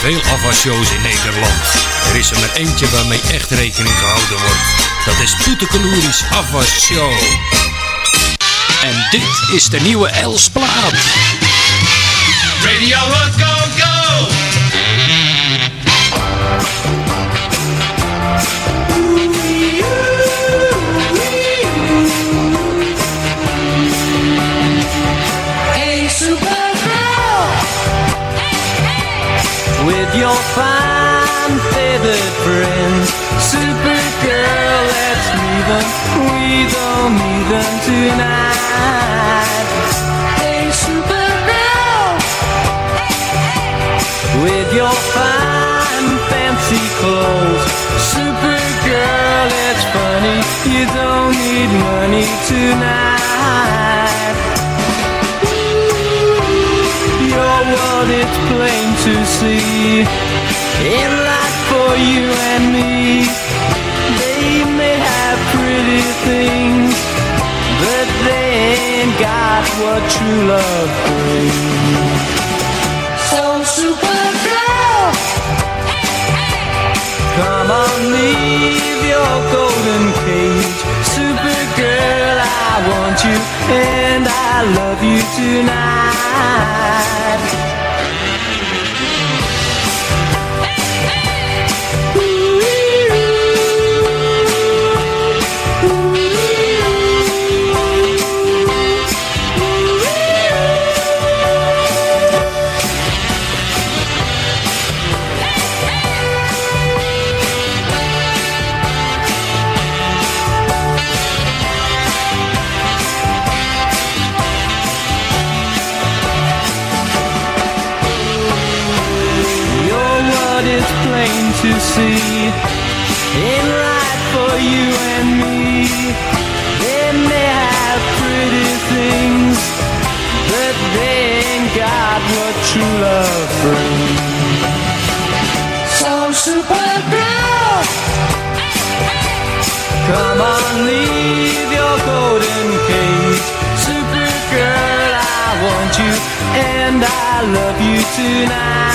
veel afwasshows in Nederland. Er is er maar eentje waarmee echt rekening gehouden wordt. Dat is Poetekeloeris Afwasshow. En dit is de nieuwe Elsplaat. Radio Go Go! Them tonight. Hey, Supergirl! With your fine fancy clothes, Supergirl, it's funny. You don't need money tonight. Your world it's plain to see In life for you and me They may have pretty things ain't got what true love brings. So Supergirl Come on, leave your golden cage. Supergirl, I want you And I love you tonight Love you tonight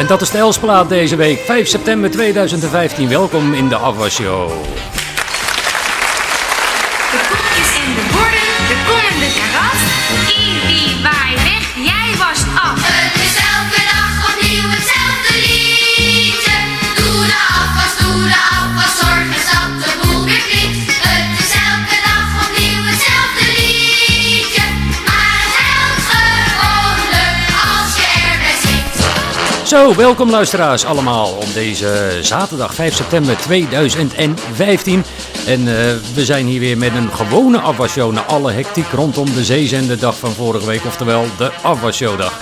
En dat is de Elsplaat deze week, 5 september 2015. Welkom in de Afwasshow. De Zo, welkom luisteraars allemaal op deze zaterdag 5 september 2015. En eh, we zijn hier weer met een gewone afwasshow na alle hectiek rondom de zeezenderdag van vorige week, oftewel de afwasshowdag.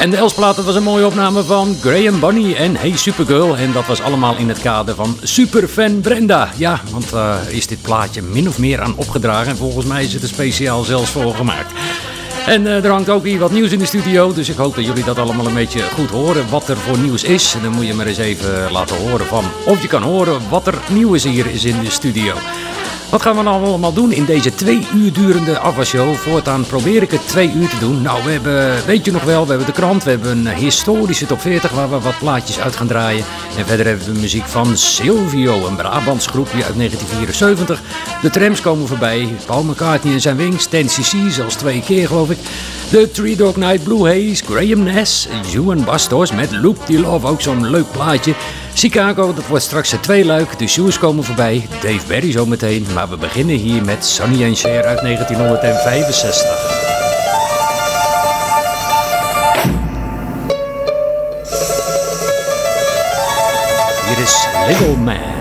En de Elsplaten was een mooie opname van Graham Bunny en Hey Supergirl. En dat was allemaal in het kader van Superfan Brenda. Ja, want daar is dit plaatje min of meer aan opgedragen. En volgens mij is het er speciaal zelfs voor gemaakt. En eh, er hangt ook hier wat nieuws in de studio. Dus ik hoop dat jullie dat allemaal een beetje goed horen. Wat er voor nieuws is. En dan moet je maar eens even laten horen van. Of je kan horen wat er nieuw is hier is in de studio. Wat gaan we nou allemaal doen in deze twee uur durende afwasshow? Voortaan probeer ik het twee uur te doen. Nou, we hebben, weet je nog wel, we hebben de krant. We hebben een historische top 40 waar we wat plaatjes uit gaan draaien. En verder hebben we muziek van Silvio, een Brabants groepje uit 1974. De trams komen voorbij. Paul McCartney en zijn Wings. 10cc, zelfs twee keer geloof ik. De Three Dog Night Blue Haze. Graham Ness. Juan Bastos met Loop the Love. Ook zo'n leuk plaatje. Chicago, dat wordt straks het tweeluik. De Shoes komen voorbij. Dave Berry zometeen. Maar we beginnen hier met Sonny and Cher uit 1965. Hier is Little Man.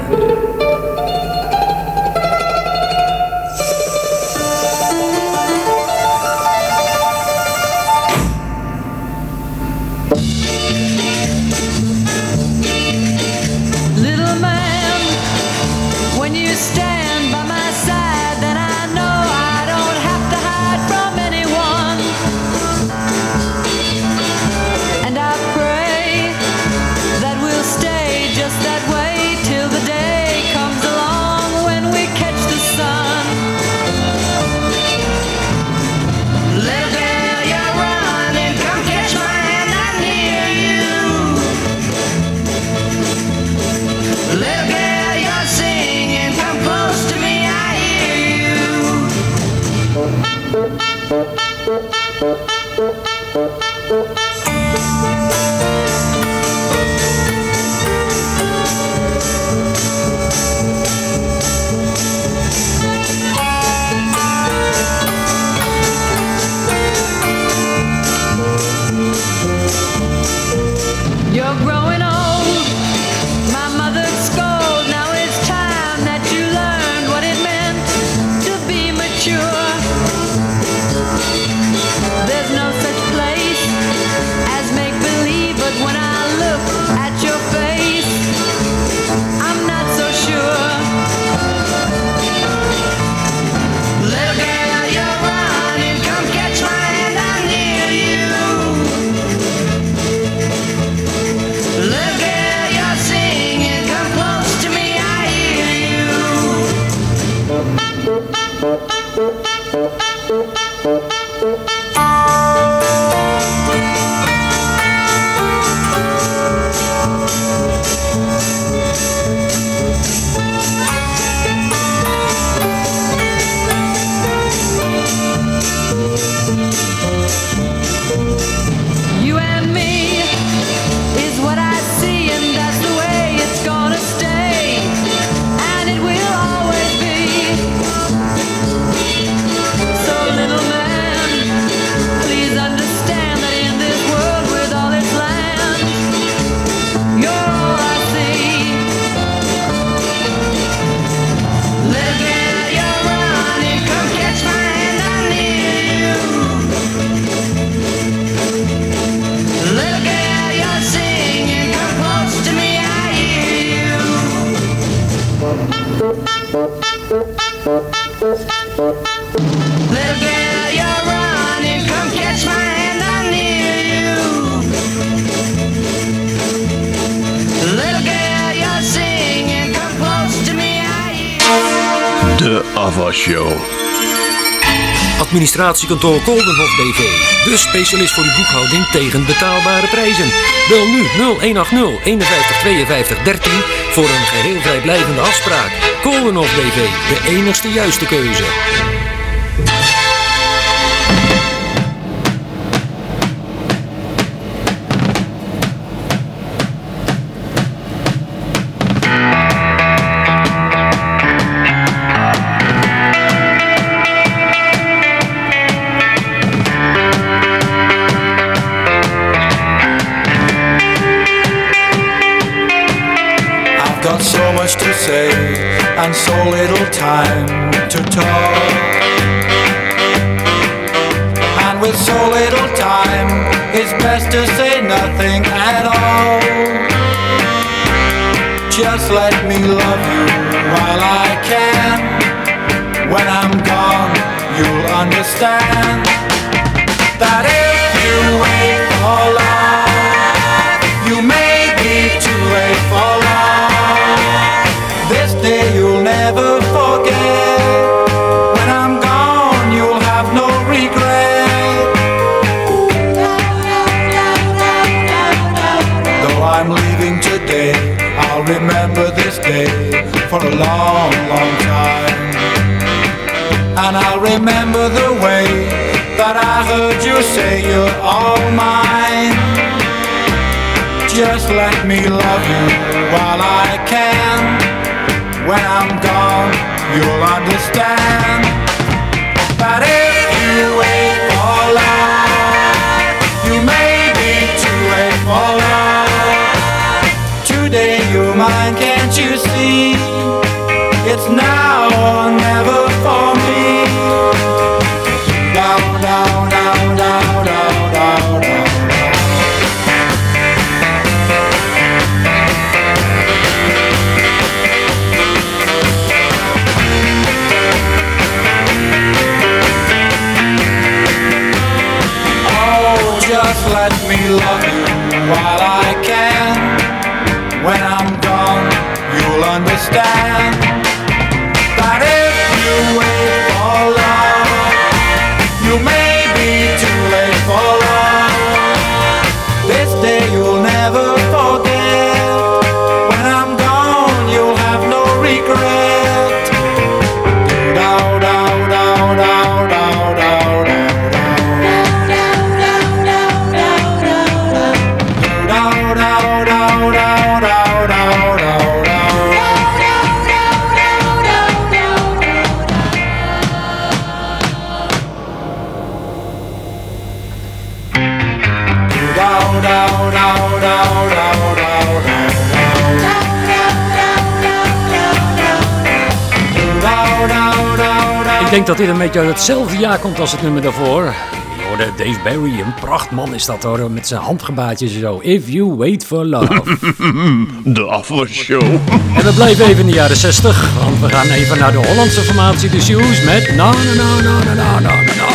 De Ava. Administratiekantoor Koldenhof BV. De specialist voor uw boekhouding tegen betaalbare prijzen. Bel nu 0180 51 52 13 voor een geheel vrijblijvende afspraak. Koldenhof BV, de enigste juiste keuze. And so little time to talk. And with so little time, it's best to say nothing at all. Just let me love you while I can. When I'm gone, you'll understand you're all mine. Just let me love you while I can. When I'm gone, you'll understand dat dit een beetje uit hetzelfde jaar komt als het nummer daarvoor. Je hoorde Dave Barry, een prachtman is dat hoor, met zijn handgebaatjes zo. If you wait for love. De Show. en we blijven even in de jaren 60, want we gaan even naar de Hollandse formatie The Shoes met na na na na na na na na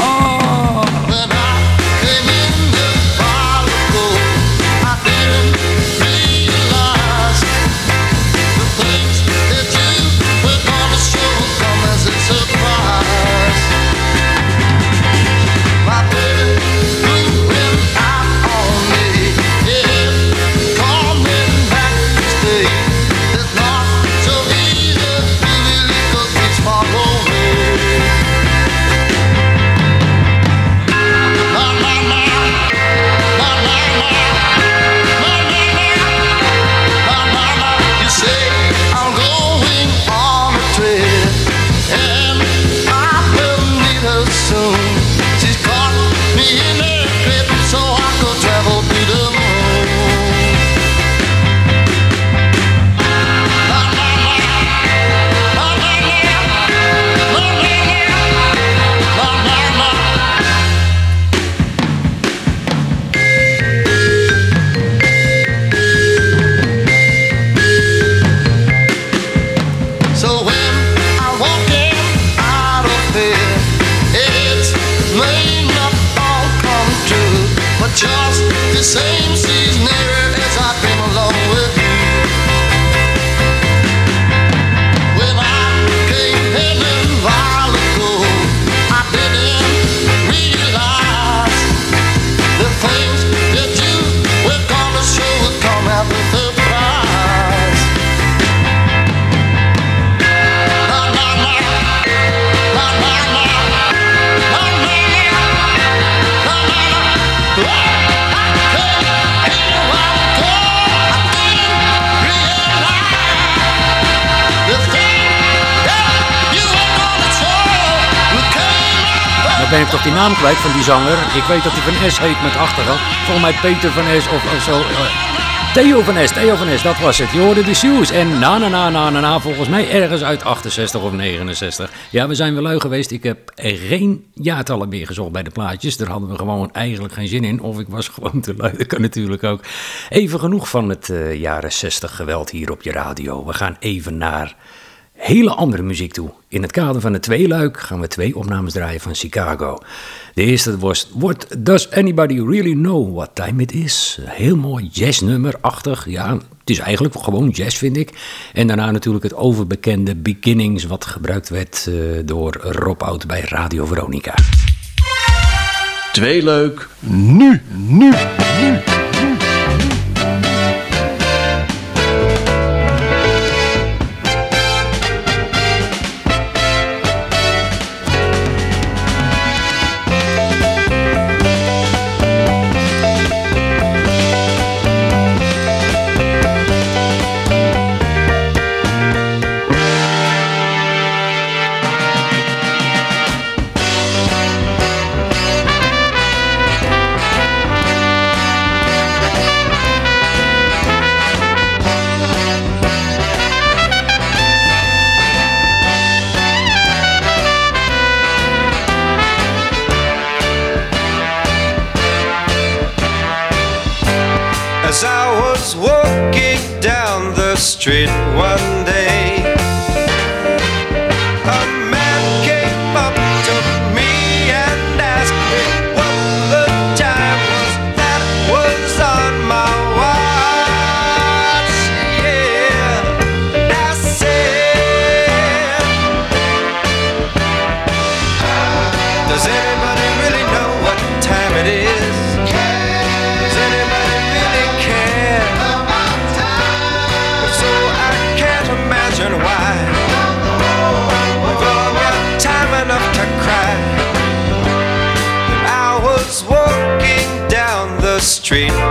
Ik weet dat hij van S heet met achternaam. Volgens mij Peter van S of, of zo. Eh, Theo van S, Theo van S, dat was het. Je de Shoes. En na na na na na na, volgens mij ergens uit 68 of 69. Ja, we zijn wel lui geweest. Ik heb geen jaartallen meer gezocht bij de plaatjes. Daar hadden we gewoon eigenlijk geen zin in. Of ik was gewoon te lui, dat kan natuurlijk ook. Even genoeg van het eh, jaren 60 geweld hier op je radio. We gaan even naar hele andere muziek toe. In het kader van het tweeluik gaan we twee opnames draaien van Chicago. De eerste was What Does Anybody Really Know What Time It Is? Heel mooi jazznummer-achtig. Ja, het is eigenlijk gewoon jazz, vind ik. En daarna natuurlijk het overbekende Beginnings... wat gebruikt werd eh, door Rob Oud bij Radio Veronica. Tweeluik, nu, nu, nu. Street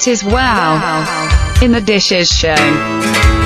It is wow. In the dishes show.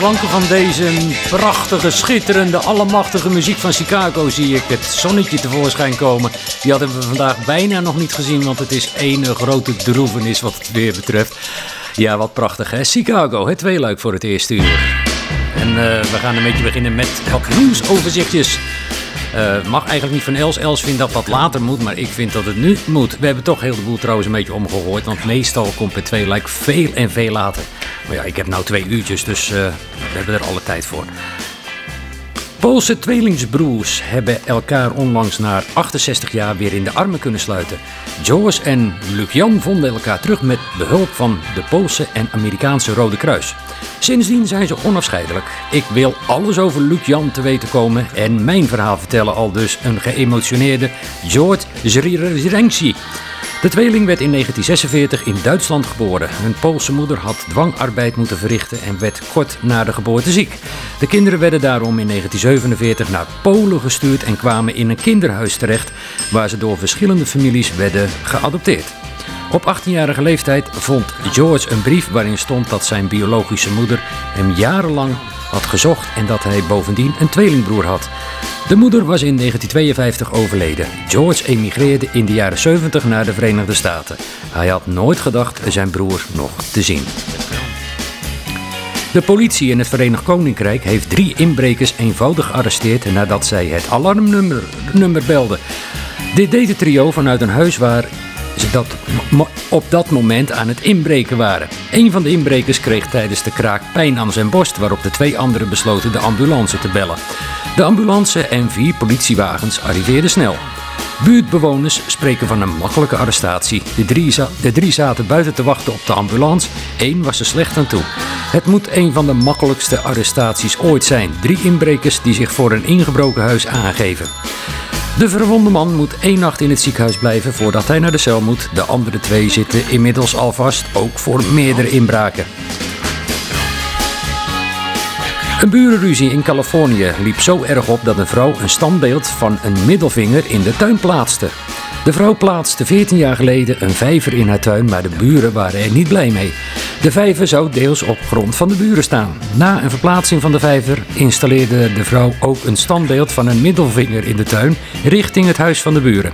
Klanken van deze prachtige, schitterende, allemachtige muziek van Chicago zie ik het zonnetje tevoorschijn komen. Die hadden we vandaag bijna nog niet gezien, want het is één grote droevenis wat het weer betreft. Ja, wat prachtig hè. Chicago, het tweeluik voor het eerste uur. En eh, we gaan een beetje beginnen met wat nieuwsoverzichtjes. Eh, mag eigenlijk niet van Els. Els vindt dat dat later moet, maar ik vind dat het nu moet. We hebben toch heel de boel trouwens een beetje omgegooid, want meestal komt het tweeluik veel en veel later. Maar ja, ik heb nou twee uurtjes, dus eh, we hebben er alle tijd voor. Poolse tweelingsbroers hebben elkaar onlangs na 68 jaar weer in de armen kunnen sluiten. George en Luc-Jan vonden elkaar terug met behulp van de Poolse en Amerikaanse Rode Kruis. Sindsdien zijn ze onafscheidelijk. Ik wil alles over Luc-Jan te weten komen en mijn verhaal vertellen al dus een geëmotioneerde George Zrirenci. De tweeling werd in 1946 in Duitsland geboren. Hun Poolse moeder had dwangarbeid moeten verrichten en werd kort na de geboorte ziek. De kinderen werden daarom in 1947 naar Polen gestuurd en kwamen in een kinderhuis terecht, waar ze door verschillende families werden geadopteerd. Op 18-jarige leeftijd vond George een brief waarin stond dat zijn biologische moeder hem jarenlang had gezocht en dat hij bovendien een tweelingbroer had. De moeder was in 1952 overleden. George emigreerde in de jaren 70 naar de Verenigde Staten. Hij had nooit gedacht zijn broer nog te zien. De politie in het Verenigd Koninkrijk heeft drie inbrekers eenvoudig gearresteerd nadat zij het alarmnummer nummer belden. Dit deed het trio vanuit een huis waar ze dat op dat moment aan het inbreken waren. Een van de inbrekers kreeg tijdens de kraak pijn aan zijn borst, waarop de twee anderen besloten de ambulance te bellen. De ambulance en vier politiewagens arriveerden snel. Buurtbewoners spreken van een makkelijke arrestatie. De drie, de drie zaten buiten te wachten op de ambulance. Eén was er slecht aan toe. Het moet een van de makkelijkste arrestaties ooit zijn. Drie inbrekers die zich voor een ingebroken huis aangeven. De verwonde man moet één nacht in het ziekenhuis blijven voordat hij naar de cel moet. De andere twee zitten inmiddels alvast ook voor meerdere inbraken. Een burenruzie in Californië liep zo erg op dat een vrouw een standbeeld van een middelvinger in de tuin plaatste. De vrouw plaatste 14 jaar geleden een vijver in haar tuin, maar de buren waren er niet blij mee. De vijver zou deels op grond van de buren staan. Na een verplaatsing van de vijver installeerde de vrouw ook een standbeeld van een middelvinger in de tuin richting het huis van de buren.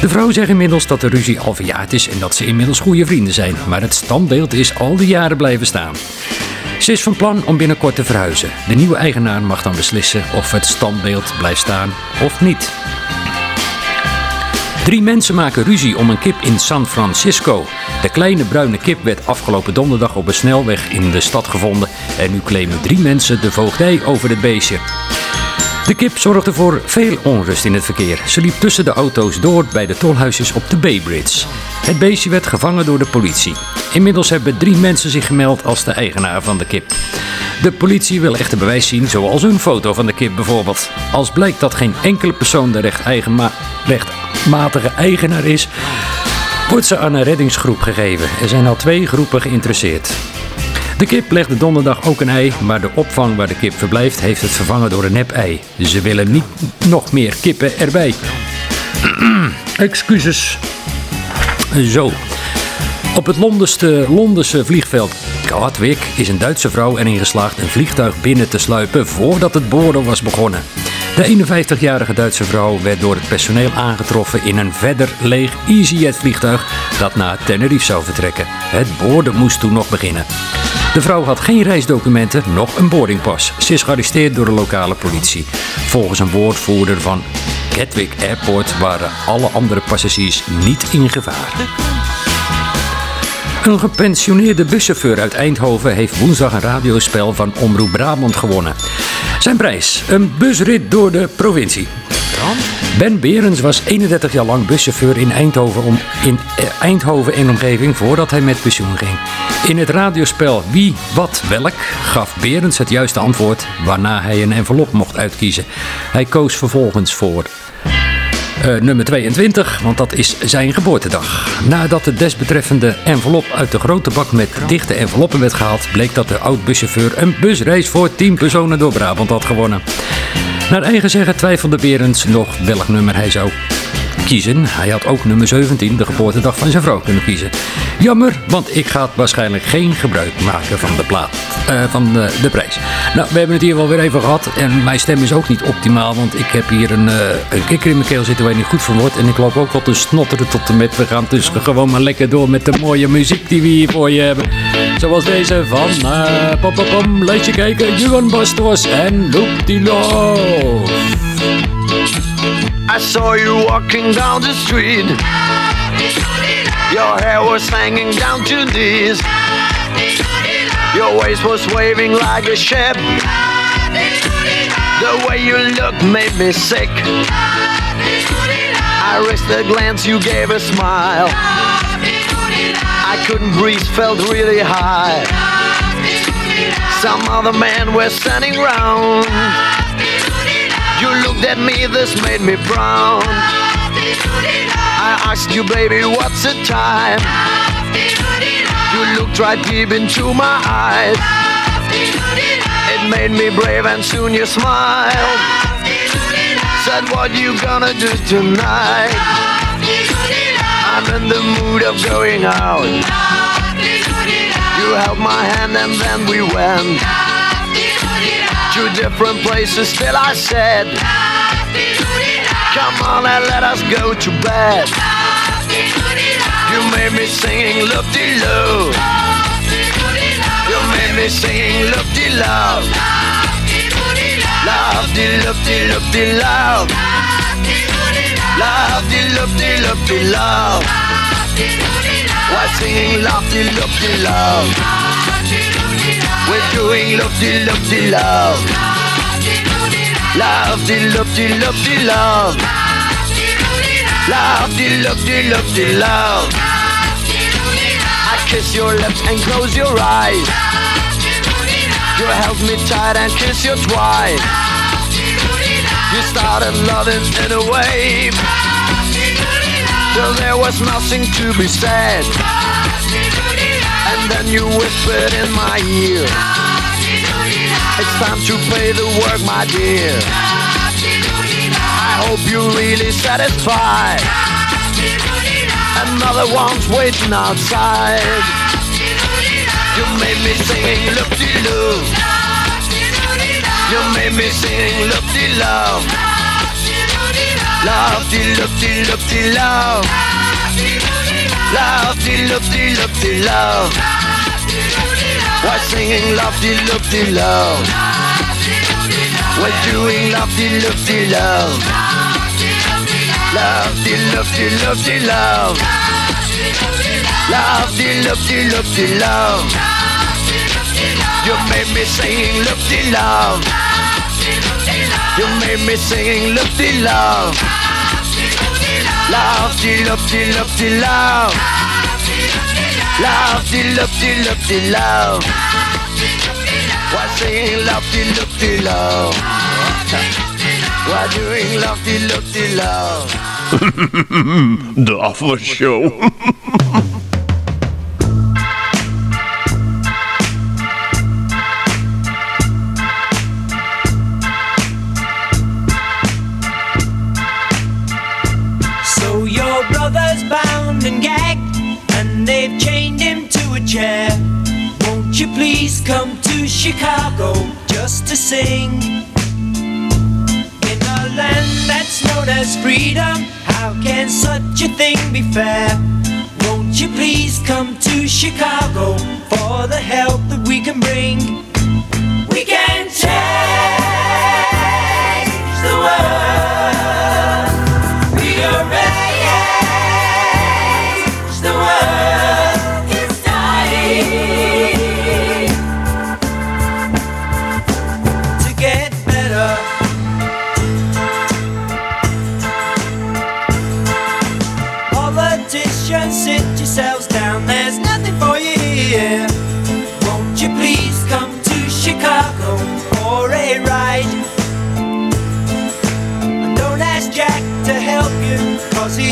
De vrouw zegt inmiddels dat de ruzie al verjaard is en dat ze inmiddels goede vrienden zijn, maar het standbeeld is al die jaren blijven staan. Ze is van plan om binnenkort te verhuizen. De nieuwe eigenaar mag dan beslissen of het standbeeld blijft staan of niet. Drie mensen maken ruzie om een kip in San Francisco. De kleine bruine kip werd afgelopen donderdag op een snelweg in de stad gevonden. En nu claimen drie mensen de voogdij over het beestje. De kip zorgde voor veel onrust in het verkeer. Ze liep tussen de auto's door bij de tolhuisjes op de Bay Bridge. Het beestje werd gevangen door de politie. Inmiddels hebben drie mensen zich gemeld als de eigenaar van de kip. De politie wil echter bewijs zien, zoals een foto van de kip bijvoorbeeld. Als blijkt dat geen enkele persoon de recht eigenma- rechtmatige eigenaar is, wordt ze aan een reddingsgroep gegeven. Er zijn al twee groepen geïnteresseerd. De kip legde donderdag ook een ei, maar de opvang waar de kip verblijft heeft het vervangen door een nep-ei. Ze willen niet nog meer kippen erbij. Excuses. Zo. Op het Londense, Londense vliegveld Gatwick is een Duitse vrouw erin geslaagd een vliegtuig binnen te sluipen voordat het boren was begonnen. De 51-jarige Duitse vrouw werd door het personeel aangetroffen in een verder leeg EasyJet vliegtuig dat naar Tenerife zou vertrekken. Het boorden moest toen nog beginnen. De vrouw had geen reisdocumenten, nog een boardingpas. Ze is gearresteerd door de lokale politie. Volgens een woordvoerder van Gatwick Airport waren alle andere passagiers niet in gevaar. Een gepensioneerde buschauffeur uit Eindhoven heeft woensdag een radiospel van Omroep Brabant gewonnen. Zijn prijs: een busrit door de provincie. Ben Berens was 31 jaar lang buschauffeur in Eindhoven, om, in eh, Eindhoven en omgeving voordat hij met pensioen ging. In het radiospel Wie, Wat, Welk gaf Berens het juiste antwoord, waarna hij een envelop mocht uitkiezen. Hij koos vervolgens voor eh, nummer 22, want dat is zijn geboortedag. Nadat de desbetreffende envelop uit de grote bak met dichte enveloppen werd gehaald, bleek dat de oud-buschauffeur een busreis voor 10 personen door Brabant had gewonnen. Naar eigen zeggen twijfelde Berends nog welk nummer hij zou kiezen. Hij had ook nummer 17, de geboortedag van zijn vrouw, kunnen kiezen. Jammer, want ik ga waarschijnlijk geen gebruik maken van de plaat. eh, van de, de prijs. Nou, we hebben het hier wel weer even gehad. En mijn stem is ook niet optimaal. Want ik heb hier een, eh, een kikker in mijn keel zitten waar je niet goed van wordt. En ik loop ook wat te snotteren tot en met. We gaan dus gewoon maar lekker door met de mooie muziek die we hier voor je hebben. Zoals deze van uh, pom, pom, kijken. Juan Bastos en Loop die Love. I saw you walking down the street. Your hair was hanging down to knees. Your waist was waving like a ship. The way you looked made me sick. I risked a glance, you gave a smile. I couldn't breathe, felt really high. Some other men were standing round. You looked at me, this made me brown. I asked you, baby, what's the time? You looked right deep into my eyes. It made me brave, and soon you smiled. Said, what you gonna do tonight? I'm in the mood of going out. You held my hand, and then we went to different places. Still, I said, Come on and let us go to bed. You made me singing look de love. You made me singing look de love. Love de look de look de love. Love de look de look de love. Why singing love de look de love? We're doing look de look de love. Love de look de look de love. Love look de love. I kiss your lips and close your eyes. You held me tight and kiss you twice. You started loving in a wave. Till there was nothing to be said. And then you whispered in my ear. It's time to pay the work, my dear. I hope you're really satisfied. Another one's waiting outside. You made me singing look de love. You made me sing look de love. Love de look de love. Love de love. Why singing love de look de love? We're doing love de look de love. Love de look de look de love. Love de look de look de love. You made me singing look de love. You made me singing look de love. Love de look de look de love. Love de look de look de love. Why singing love de look de love? Why doing love de look de love? De afwasshow. So sing? In a land that's known as freedom, how can such a thing be fair? Won't you please come to Chicago for the help that we can bring? We can change the world.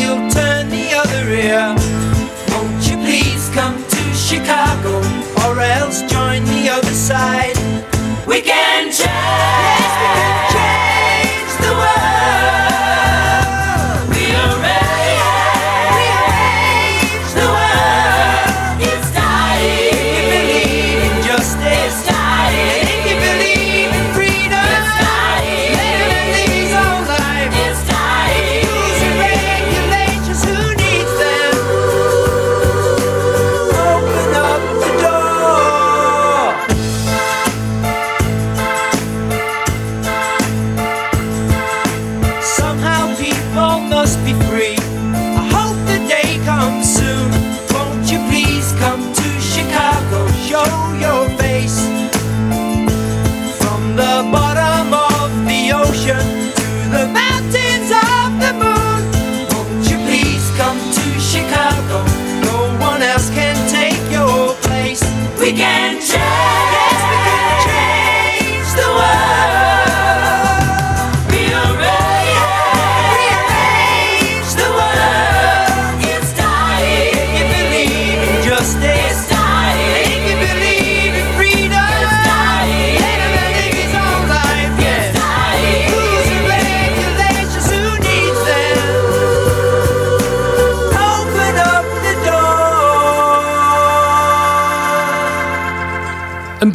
He'll turn the other ear. Won't you please come to Chicago, or else join the other side?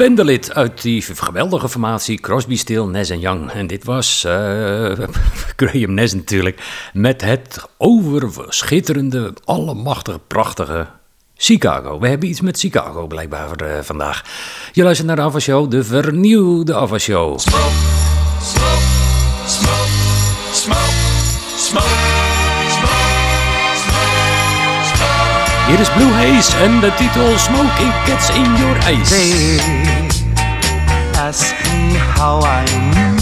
Een bendelid uit die geweldige formatie Crosby, Still, Nash Young. En dit was eh, Graham Nash natuurlijk. Met het overschitterende, allemachtig prachtige Chicago. We hebben iets met Chicago blijkbaar eh, vandaag. Je luistert naar de Ava Show, de vernieuwde Ava Show. Smoke, smoke, smoke, smoke, smoke, Hier is Blue Haze en de titel Smoking Cats in Your Eyes. They ask me how I knew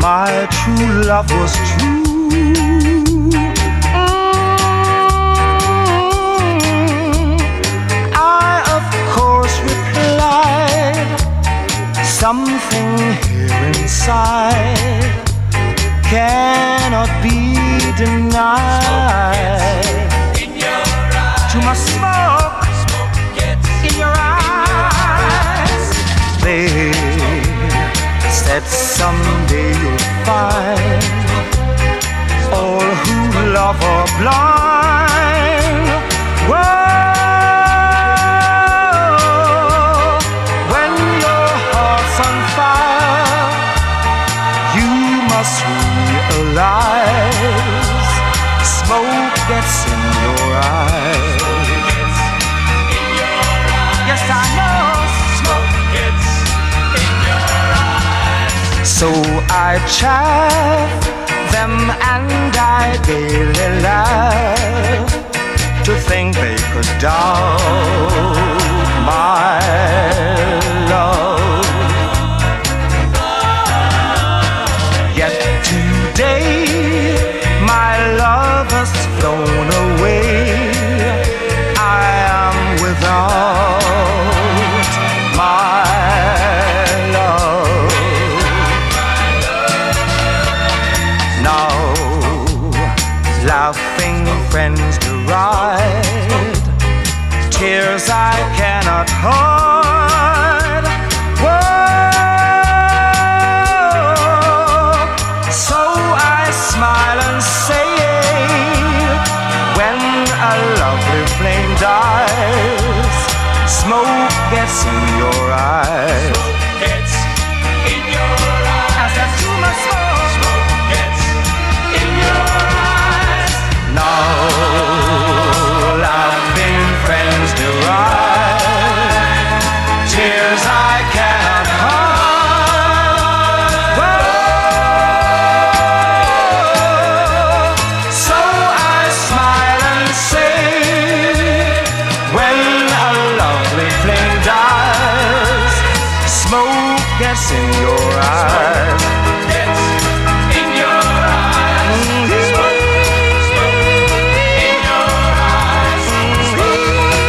my true love was true. I, of course, replied something here inside cannot be denied. Too much smoke in your eyes. They said someday you'll find all who love are blind. Whoa, must realize So I chaff them and I gaily laugh to think they could doubt my love. Yet today my love has flown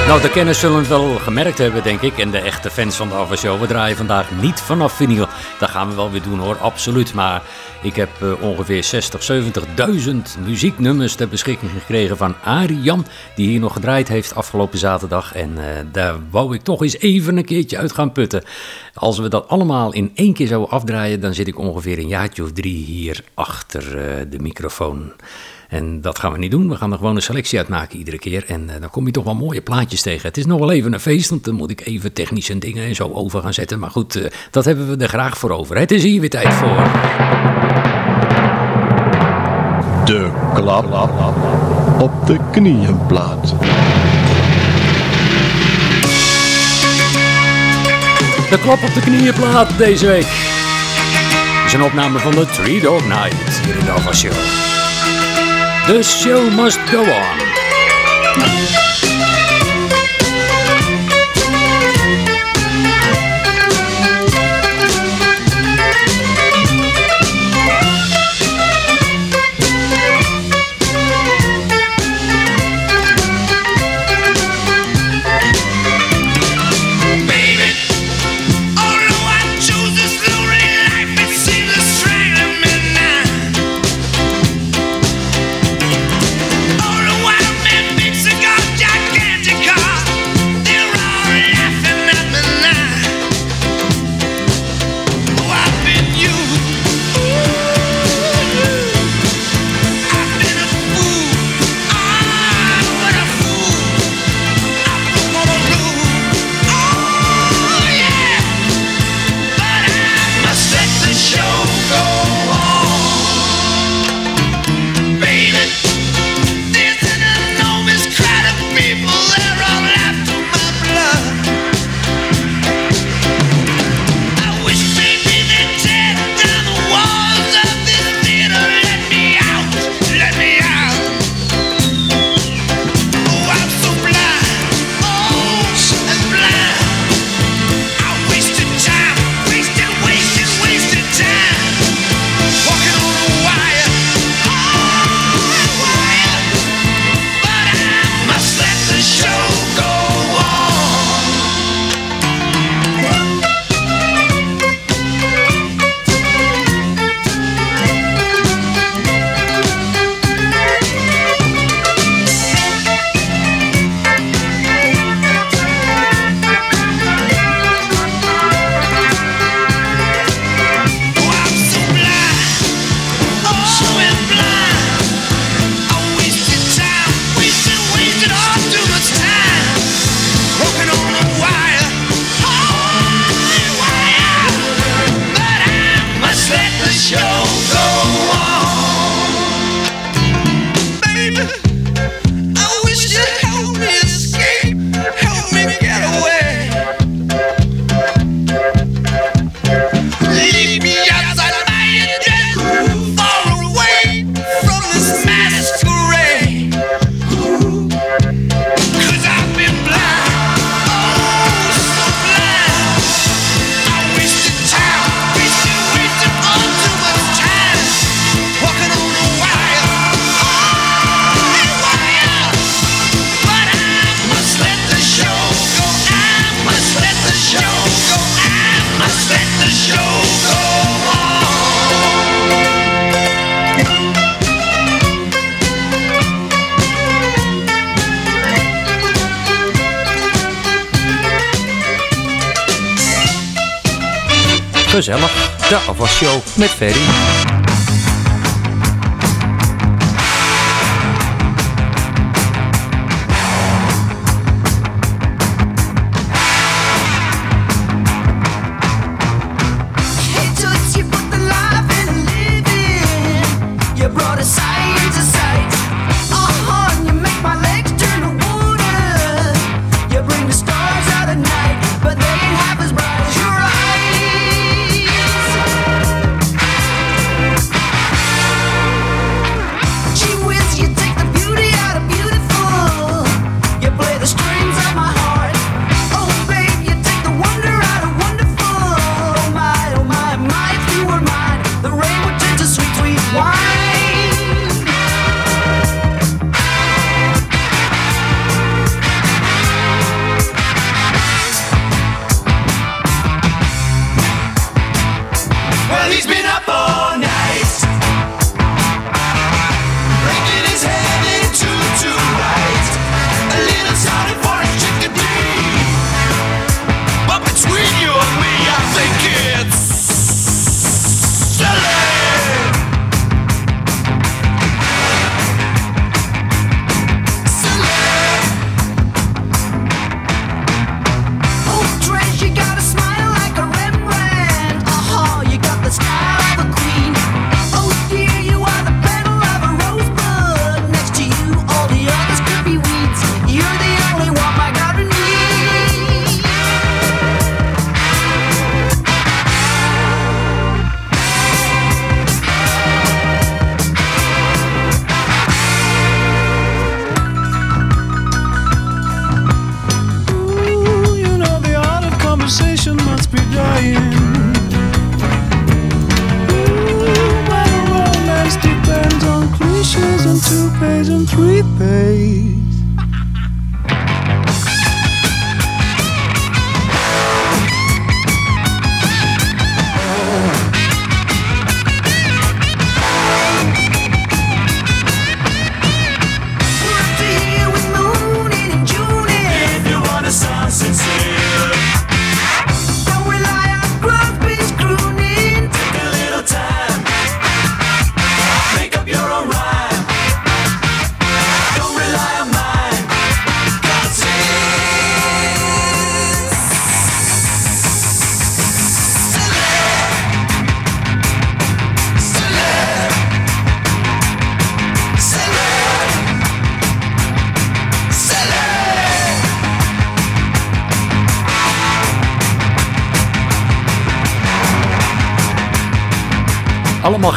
Nou, de kenners zullen het wel gemerkt hebben, denk ik. En de echte fans van de Ava Show. We draaien vandaag niet vanaf vinyl. Dat gaan we wel weer doen hoor, absoluut. Maar ik heb eh, ongeveer 60, 70.000 muzieknummers ter beschikking gekregen van Arie Jan. Die hier nog gedraaid heeft afgelopen zaterdag. En eh, daar wou ik toch eens even een keertje uit gaan putten. Als we dat allemaal in één keer zouden afdraaien, dan zit ik ongeveer een jaartje of drie hier achter eh, de microfoon. En dat gaan we niet doen. We gaan er gewoon een selectie uitmaken iedere keer. En eh, dan kom je toch wel mooie plaatjes tegen. Het is nog wel even een feest, want dan moet ik even technische dingen en zo over gaan zetten. Maar goed, eh, dat hebben we er graag voor over. Het is hier weer tijd voor. De klap op de knieënplaat. De klap op de knieënplaat deze week. Is een opname van de Three Dog Night hier in de Alpha Show. The show must go on. Gezellig. De afwasshow met Ferry.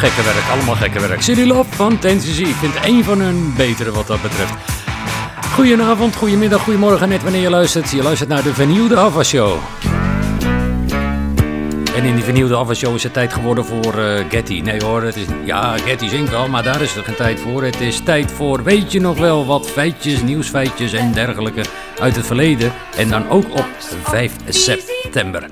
Gekke werk, allemaal gekke werk. City Love van Tennessee. Ik vind één van hun betere wat dat betreft. Goedenavond, goedemiddag, goedemorgen, net wanneer je luistert. Je luistert naar de vernieuwde Ava Show. En in die vernieuwde Show is het tijd geworden voor eh, Getty. Nee hoor, het is, ja, Getty zingt wel, maar daar is er geen tijd voor. Het is tijd voor, weet je nog wel, wat feitjes, nieuwsfeitjes en dergelijke uit het verleden. En dan ook op 5 september.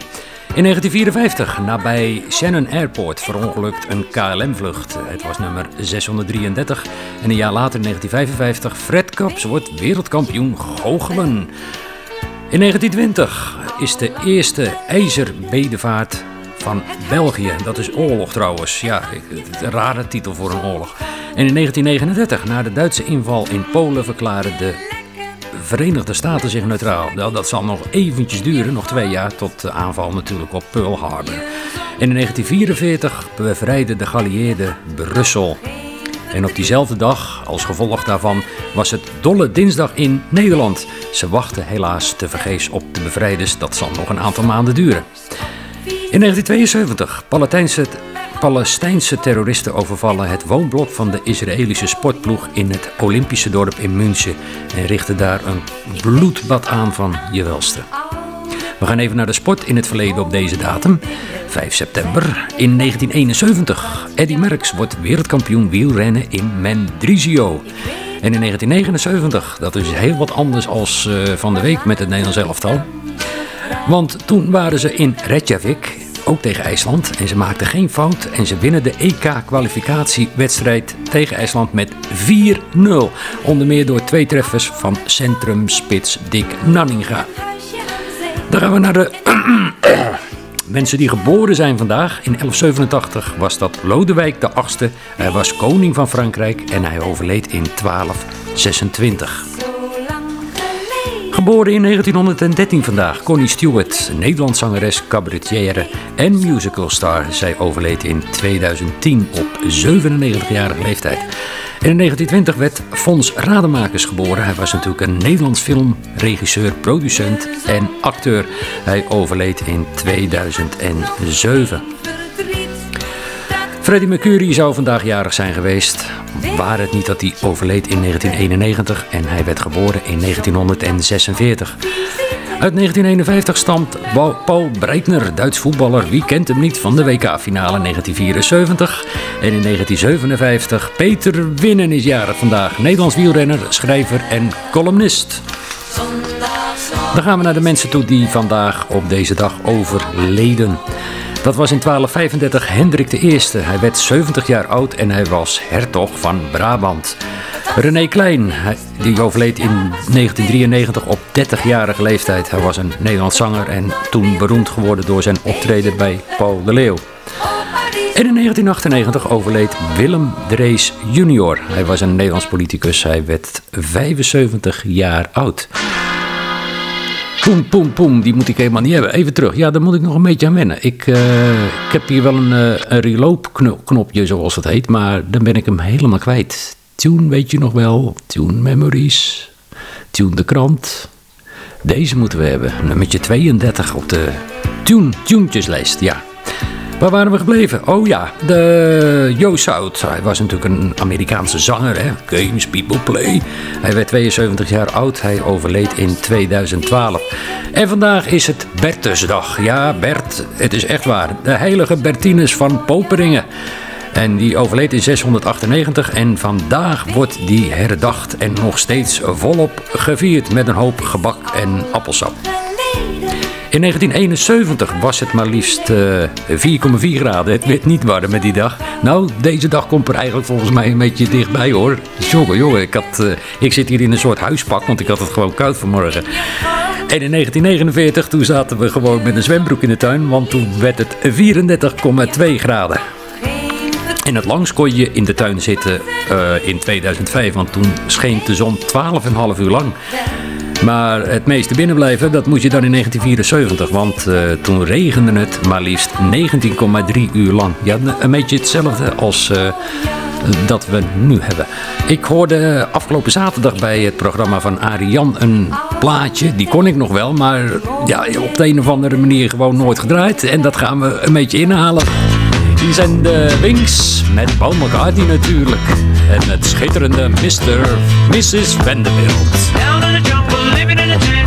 In 1954, nabij Shannon Airport, verongelukt een KLM-vlucht. Het was nummer 633. En een jaar later, in 1955, Fred Kaps wordt wereldkampioen goochelen. In 1920 is de eerste ijzerbedevaart van België. Dat is oorlog trouwens. Ja, een rare titel voor een oorlog. En in 1939, na de Duitse inval in Polen, verklaren de Verenigde Staten zich neutraal. Wel, dat zal nog eventjes duren, nog twee jaar, tot de aanval natuurlijk op Pearl Harbor. En in 1944 bevrijdde de geallieerden Brussel. En op diezelfde dag, als gevolg daarvan, was het Dolle Dinsdag in Nederland. Ze wachten helaas tevergeefs op de bevrijders, dat zal nog een aantal maanden duren. In 1972, Palestijnse, Palestijnse terroristen overvallen het woonblok van de Israëlische sportploeg in het Olympische dorp in München en richten daar een bloedbad aan van je welste. We gaan even naar de sport in het verleden op deze datum. 5 september in 1971. Eddy Merckx wordt wereldkampioen wielrennen in Mendrisio. En in 1979, dat is heel wat anders als eh, van de week met het Nederlands elftal. Want toen waren ze in Reykjavik, ook tegen IJsland. En ze maakten geen fout en ze winnen de EK-kwalificatiewedstrijd tegen IJsland met 4-0. Onder meer door twee treffers van centrumspits Dick Nanninga. Dan gaan we naar de, mensen die geboren zijn vandaag. In 1187 was dat Lodewijk de Achtste. Hij was koning van Frankrijk en hij overleed in 1226. Geboren in 1913 vandaag, Connie Stewart, Nederlands zangeres, cabaretière en musicalstar. Zij overleed in 2010 op 97-jarige leeftijd. En in 1920 werd Fons Rademakers geboren. Hij was natuurlijk een Nederlands filmregisseur, producent en acteur. Hij overleed in 2007. Freddie Mercury zou vandaag jarig zijn geweest. Waar het niet dat hij overleed in 1991 en hij werd geboren in 1946. Uit 1951 stamt Paul Breitner, Duits voetballer. Wie kent hem niet van de WK-finale 1974? En in 1957 Peter Winnen is jarig vandaag. Nederlands wielrenner, schrijver en columnist. Dan gaan we naar de mensen toe die vandaag op deze dag overleden. Dat was in 1235 Hendrik I. Hij werd 70 jaar oud en hij was hertog van Brabant. René Klein, die overleed in 1993 op 30-jarige leeftijd. Hij was een Nederlands zanger en toen beroemd geworden door zijn optreden bij Paul de Leeuw. En in 1998 overleed Willem Drees junior. Hij was een Nederlands politicus. Hij werd 75 jaar oud. Poem, poem, poem, die moet ik helemaal niet hebben. Even terug. Ja, daar moet ik nog een beetje aan wennen. Ik, eh, ik heb hier wel een, eh, een reloop-knopje, zoals het heet, maar dan ben ik hem helemaal kwijt. Tune weet je nog wel. Tune Memories. Tune de krant. Deze moeten we hebben. Nummertje 32 op de Tune, Tunetjeslijst, ja. Waar waren we gebleven? Oh ja, de Joe South. Hij was natuurlijk een Amerikaanse zanger, hè? Games People Play. Hij werd 72 jaar oud. Hij overleed in 2012. En vandaag is het Bertusdag. Ja, Bert, het is echt waar. De heilige Bertinus van Poperingen. En die overleed in 698 en vandaag wordt die herdacht en nog steeds volop gevierd met een hoop gebak en appelsap. In 1971 was het maar liefst eh, 4,4 graden. Het werd niet warm met die dag. Nou, deze dag komt er eigenlijk volgens mij een beetje dichtbij hoor. Jongen, jongen, ik, had, eh, ik zit hier in een soort huispak, want ik had het gewoon koud vanmorgen. En in 1949, toen zaten we gewoon met een zwembroek in de tuin, want toen werd het 34,2 graden. En het langst kon je in de tuin zitten eh, in 2005, want toen scheen de zon 12,5 uur lang. Maar het meeste binnenblijven, dat moet je dan in 1974, want eh, toen regende het maar liefst 19,3 uur lang. Ja, een beetje hetzelfde als eh, dat we nu hebben. Ik hoorde afgelopen zaterdag bij het programma van Arian een plaatje. Die kon ik nog wel, maar ja, op de een of andere manier gewoon nooit gedraaid. En dat gaan we een beetje inhalen. Hier zijn de Wings met Paul McCartney natuurlijk. En het schitterende Mr. Mrs. Vanderbilt. Living in a tent.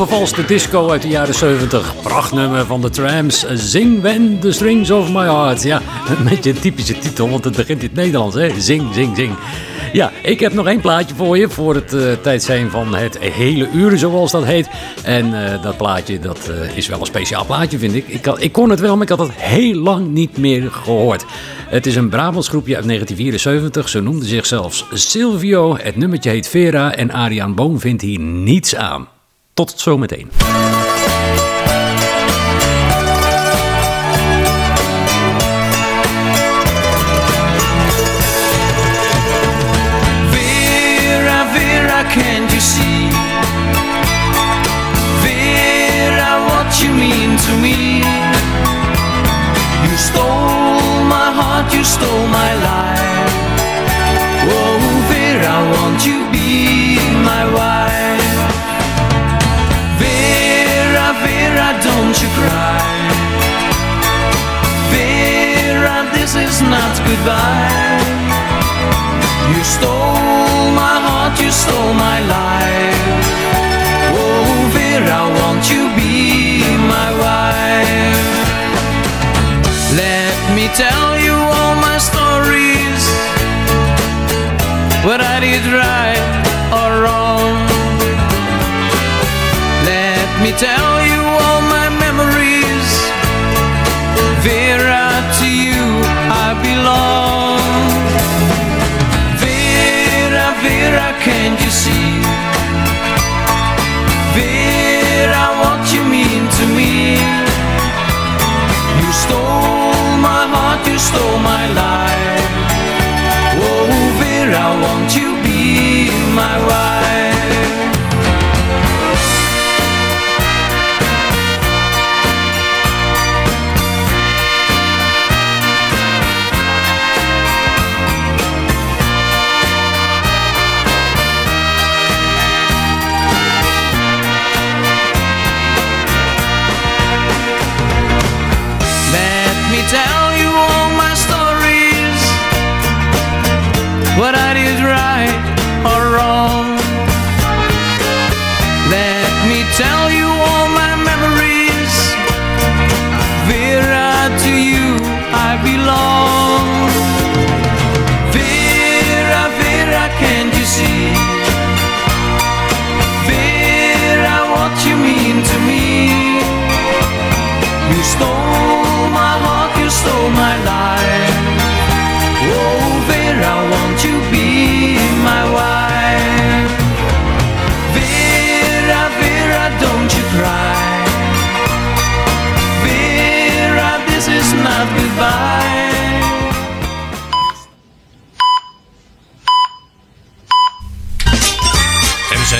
Onvervalste disco uit de jaren 70. Prachtnummer van de Trams. Zing when the strings of my heart. Ja, beetje een typische titel, want het begint in het Nederlands. Hè? Zing, zing, zing. Ja, ik heb nog één plaatje voor je. Voor het tijd zijn van het hele uur, zoals dat heet. En eh, dat plaatje, dat eh, is wel een speciaal plaatje, vind ik. Ik, ik kon het wel, maar ik had het heel lang niet meer gehoord. Het is een Brabants groepje uit 1974. Ze noemden zich zelfs Silvio. Het nummertje heet Vera en Ariaan Boom vindt hier niets aan. Tot zometeen. This is not goodbye. You stole my heart, you stole my life. Oh, Vera, won't you be my wife? Let me tell you all my stories. What I did right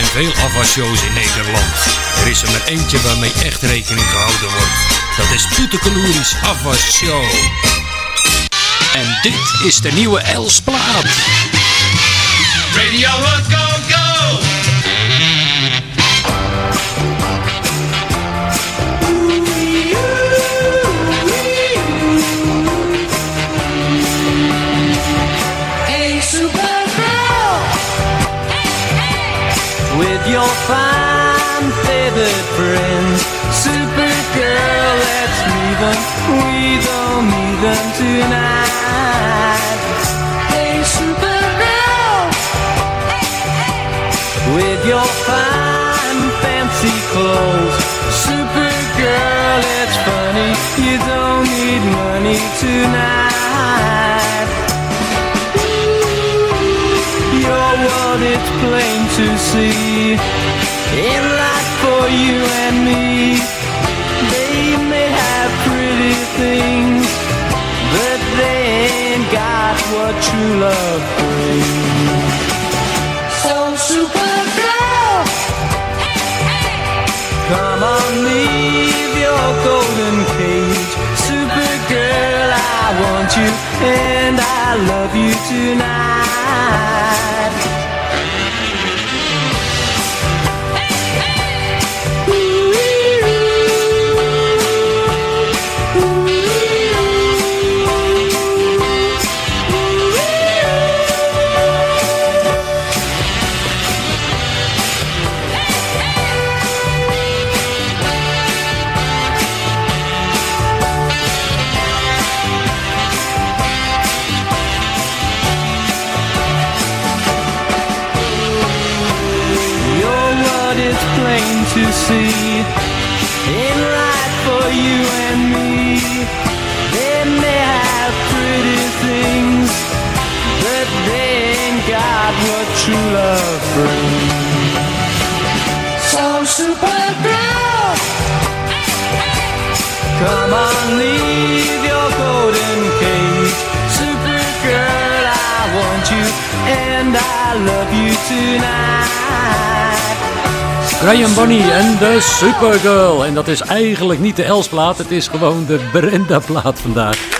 veel afwasshows in Nederland. Er is er maar eentje waarmee echt rekening gehouden wordt. Dat is Poetekeloeris Afwasshow. En dit is de nieuwe Elsplaat. Radio Rock, go, go! Money tonight. Your world it's plain to see. In life for you and me They may have pretty things But they ain't got what true love brings. So Supergirl Come on, leave your golden cage I want you And I love you tonight Come on, leave your golden cage Supergirl, I want you And I love you tonight Brian Bonnie en de Supergirl. En dat is eigenlijk niet de Elsplaat, het is gewoon de Brenda-plaat vandaag.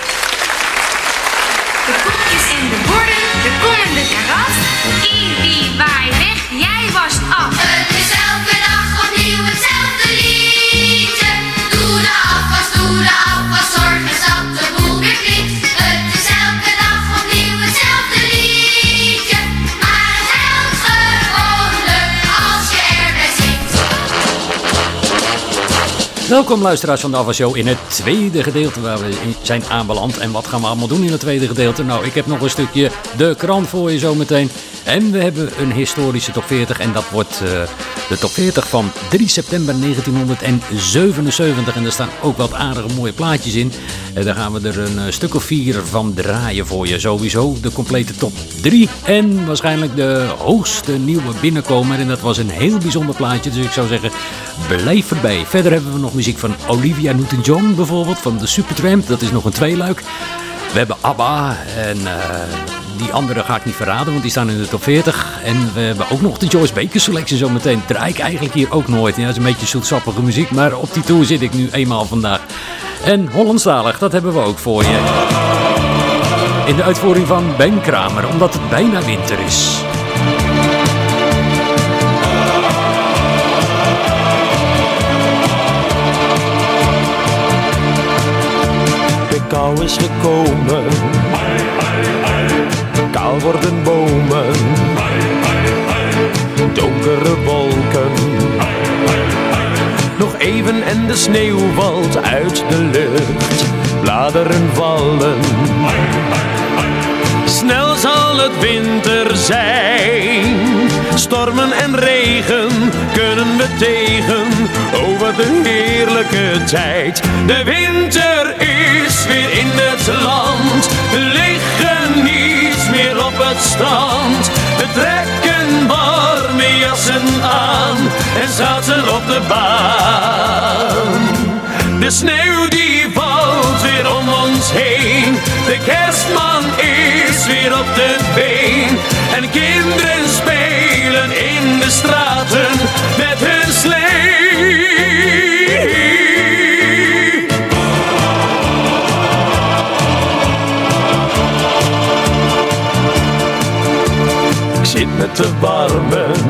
Welkom luisteraars van de Ava Show in het tweede gedeelte waar we zijn aanbeland. En wat gaan we allemaal doen in het tweede gedeelte? Nou, ik heb nog een stukje de krant voor je zometeen. En we hebben een historische top 40 en dat wordt eh, de top 40 van 3 september 1977. En er staan ook wat aardige mooie plaatjes in. En daar gaan we er een eh, stuk of vier van draaien voor je. Sowieso de complete top 3 en waarschijnlijk de hoogste nieuwe binnenkomer. En dat was een heel bijzonder plaatje, dus ik zou zeggen blijf erbij. Verder hebben we nog muziek van Olivia Newton-John bijvoorbeeld, van de Supertramp. Dat is nog een tweeluik. We hebben ABBA en eh, die andere ga ik niet verraden, want die staan in de top 40. En we hebben ook nog de Joyce Baker selectie zometeen. Draai ik eigenlijk hier ook nooit. Ja, dat is een beetje zoetsappige muziek, maar op die tour zit ik nu eenmaal vandaag. En Hollandstalig, dat hebben we ook voor je. In de uitvoering van Ben Kramer, omdat het bijna winter is. De kou is gekomen. Kaal worden bomen. Donkere wolken. Even en de sneeuw valt uit de lucht. Bladeren vallen. Snel zal het winter zijn. Stormen en regen kunnen we tegen. Wat een heerlijke tijd. De winter is weer in het land. We liggen niet meer op het strand. We trekken jassen aan en zaten op de baan. De sneeuw die valt weer om ons heen, de kerstman is weer op de been. En kinderen spelen in de straten met hun slee. zit met de warmen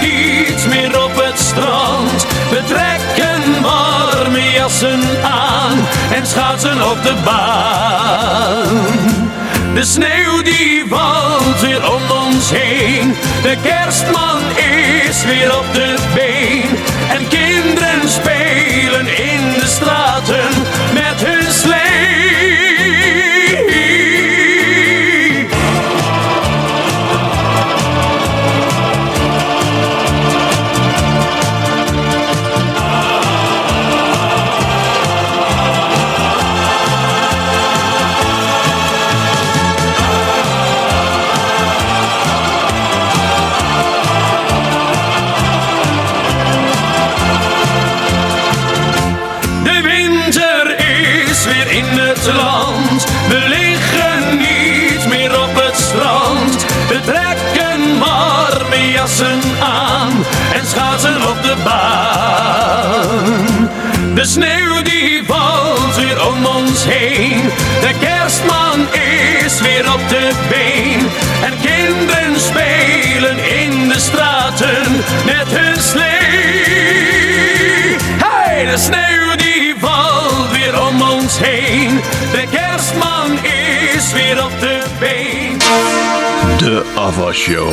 niet meer op het strand. We trekken warme jassen aan en schaatsen op de baan. De sneeuw die valt weer om ons heen. De kerstman is weer op de been. En kinderen spelen in de straten met hun De sneeuw die valt weer om ons heen. De kerstman is weer op de been. En kinderen spelen in de straten met hun slee. Hey, de sneeuw die valt weer om ons heen. De kerstman is weer op de been. De Ava Show.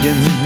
again.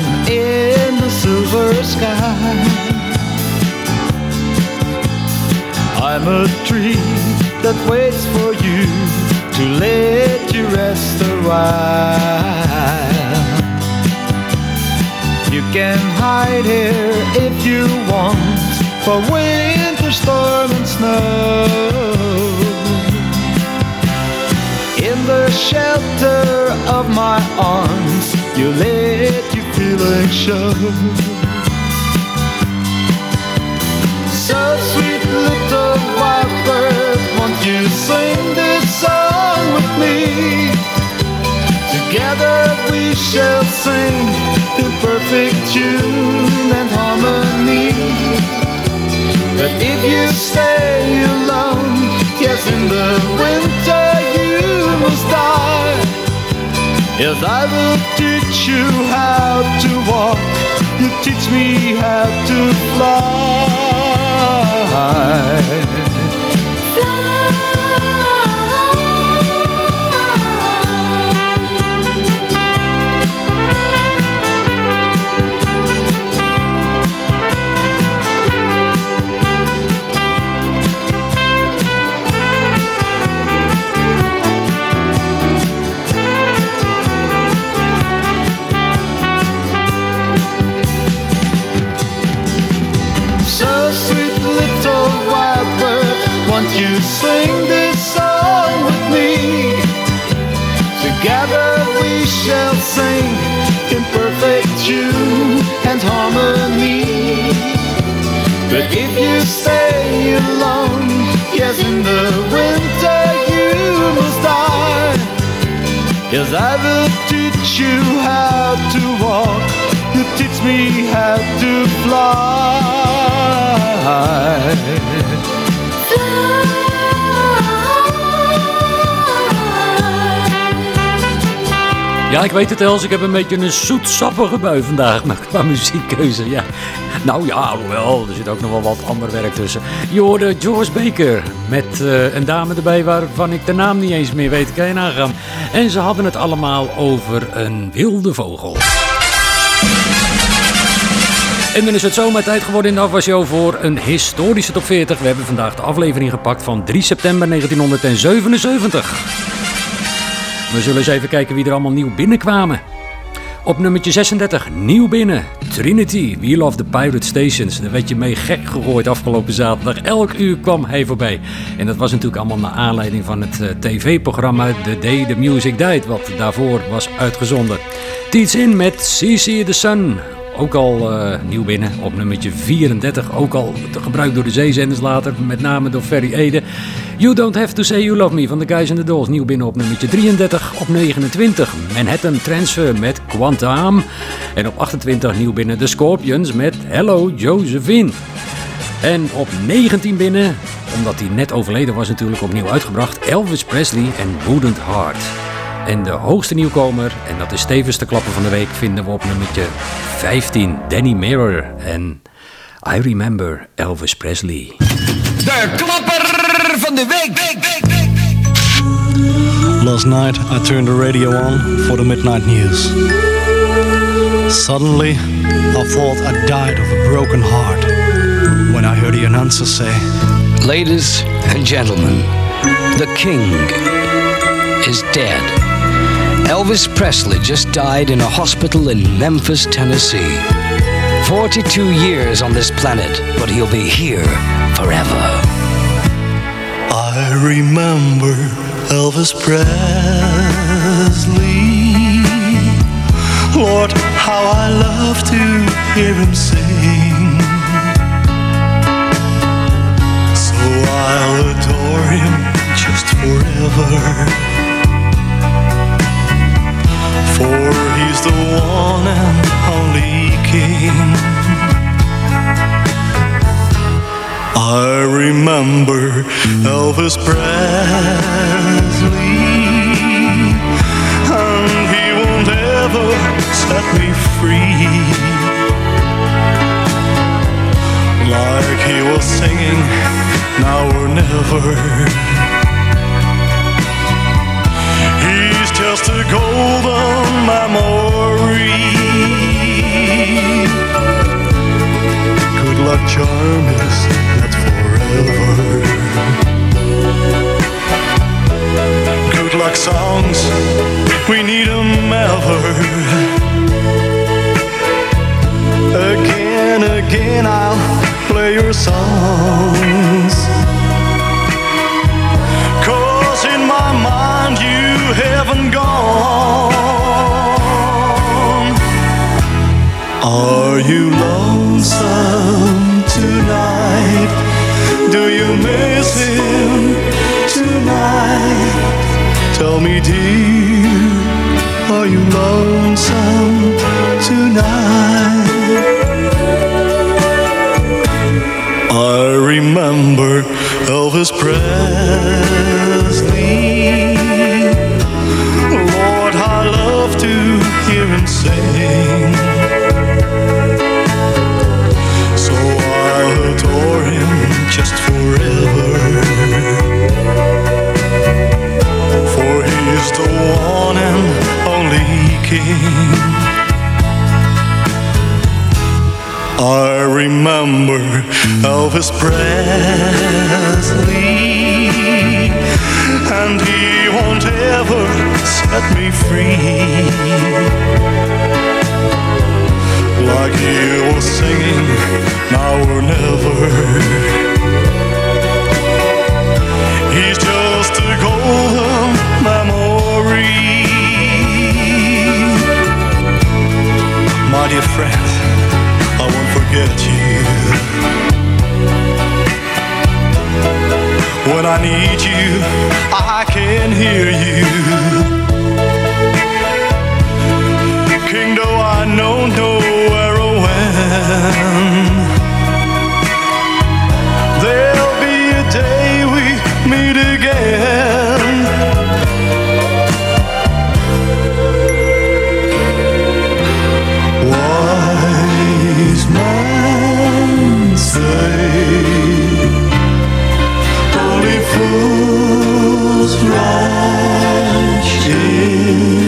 Tune and harmony. But if you stay alone, yes, in the winter you must die. Yes, I will teach you how to walk. You teach me how to fly. You sing this song with me? Together we shall sing in perfect tune and harmony. But if you stay alone, yes, in the winter you must die. Yes, I will teach you how to walk. You teach me how to fly. Ja, ik weet het Els. Ik heb een beetje een zoetsappige bui vandaag met- qua muziekkeuze. Ja. Nou ja, alhoewel, er zit ook nog wel wat ander werk tussen. Je hoorde George Baker met eh, een dame erbij waarvan ik de naam niet eens meer weet. Kan je nagaan. En ze hadden het allemaal over een wilde vogel. En dan is het zomaar tijd geworden in de afwasshow voor een historische top 40. We hebben vandaag de aflevering gepakt van 3 september 1977. We zullen eens even kijken wie er allemaal nieuw binnenkwamen. Op nummertje 36, nieuw binnen. Trinity, We Love the Pirate Stations. Daar werd je mee gek gegooid afgelopen zaterdag. Elk uur kwam hij voorbij. En dat was natuurlijk allemaal naar aanleiding van het eh, tv-programma The Day the Music Died. Wat daarvoor was uitgezonden. Teach in met CC the Sun. Ook al eh, nieuw binnen op nummertje 34. Ook al gebruikt door de zeezenders later. Met name door Ferry Ede. You Don't Have To Say You Love Me van de Guys and the Dolls. Nieuw binnen op nummertje 33. Op 29 Manhattan Transfer met Quantum. En op 28 nieuw binnen The Scorpions met Hello Josephine. En op 19 binnen, omdat hij net overleden was natuurlijk opnieuw uitgebracht, Elvis Presley en Wouldn't Heart. En de hoogste nieuwkomer, en dat is tevens de klapper van de week, vinden we op nummertje 15, Danny Mirror en I Remember Elvis Presley. De klapper van de week. Last night I turned the radio on for the midnight news. Suddenly I thought I died of a broken heart when I heard the announcer say, Ladies and gentlemen, the king is dead. Elvis Presley just died in a hospital in Memphis, Tennessee. 42 years on this planet, but he'll be here forever. I remember Elvis Presley. Lord, how I love to hear him sing. So I'll adore him just forever. For he's the one and only King. I remember Elvis Presley, and he won't ever set me free. Like he was singing, now or never. Just a golden memory. Good luck charm is not forever. Good luck songs, we need 'em ever. Again, again, I'll play your songs. Cause in my mind you haven't gone. Are you lonesome tonight? Do you miss him tonight? Tell me, dear, are you lonesome tonight? I remember Elvis Presley. Him sing. So I'll adore him just forever. For he is the one and only King. I remember Elvis Presley, and he won't ever set me free. Like he was singing, now or never. He's just a golden memory. My dear friend, I won't forget you. When I need you, I can hear you. King, though I know nowhere or when. There'll be a day we meet again. Wise men say fools rush in,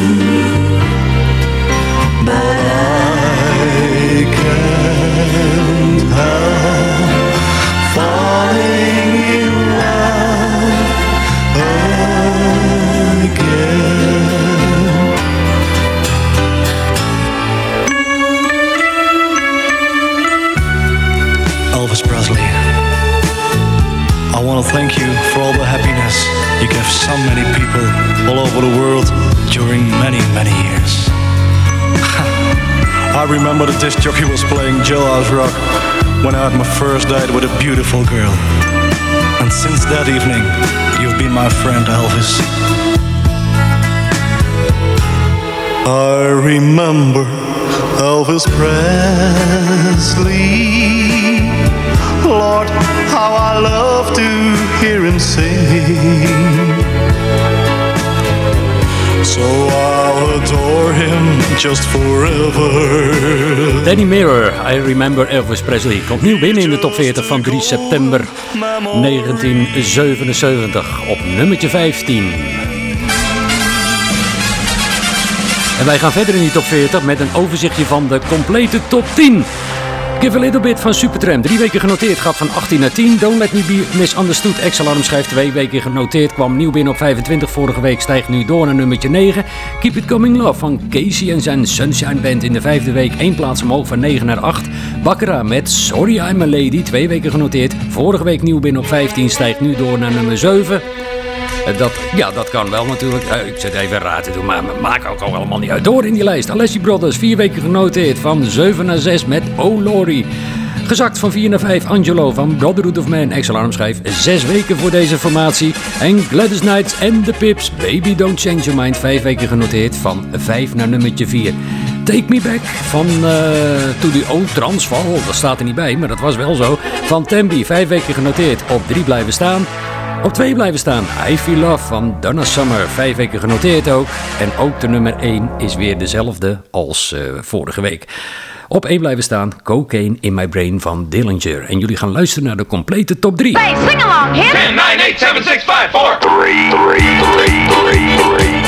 want to thank you for all the happiness you gave so many people all over the world during many, many years. I remember that this jockey was playing Jailhouse Rock when I had my first date with a beautiful girl. And since that evening, you've been my friend, Elvis. I remember Elvis Presley. Lord, how I love to hear him sing. So I'll adore him just forever. Danny Mirror, I Remember Elvis Presley. Komt nieuw binnen in de top 40 van 3 september 1977 op nummertje 15. En wij gaan verder in die top 40 met een overzichtje van de complete top 10. Give a Little Bit van Supertramp. Drie weken genoteerd, gaat van 18 naar 10. Don't Let Me Be Misunderstood. Ex-alarm schrijft twee weken genoteerd. Kwam nieuw binnen op 25. Vorige week stijgt nu door naar nummertje 9. Keep It Coming Love van Casey en zijn Sunshine Band. In de vijfde week één plaats omhoog van 9 naar 8. Bakkera met Sorry I'm a Lady. Twee weken genoteerd. Vorige week nieuw binnen op 15. Stijgt nu door naar nummer 7. Eh, Dat, ja, dat kan wel natuurlijk. Eh, ik zit even raar te doen, maar maar maakt ook al helemaal niet uit. Door in die lijst. Alessi Brothers, vier weken genoteerd. Van 7 naar 6 met Lordy. Gezakt van 4 naar 5 Angelo van Brotherhood of Man. Ex-alarm schrijf. Zes weken voor deze formatie. En Gladys Knights en The Pips. Baby Don't Change Your Mind. Vijf weken genoteerd. Van 5 naar nummertje 4. Take Me Back van eh To The Old Transval. Dat staat er niet bij, maar dat was wel zo. Van Tembi. Vijf weken genoteerd. Op 3 blijven staan. Op 2 blijven staan I Feel Love van Donna Summer. Vijf weken genoteerd ook. En ook de nummer 1 is weer dezelfde als eh, vorige week. Op 1 blijven staan Cocaine in My Brain van Dillinger. En jullie gaan luisteren naar de complete top 3. Hey, sing along, hit 10, 9, 8, 7, 6, 5, 4, 3, 3, 3, 3, 3.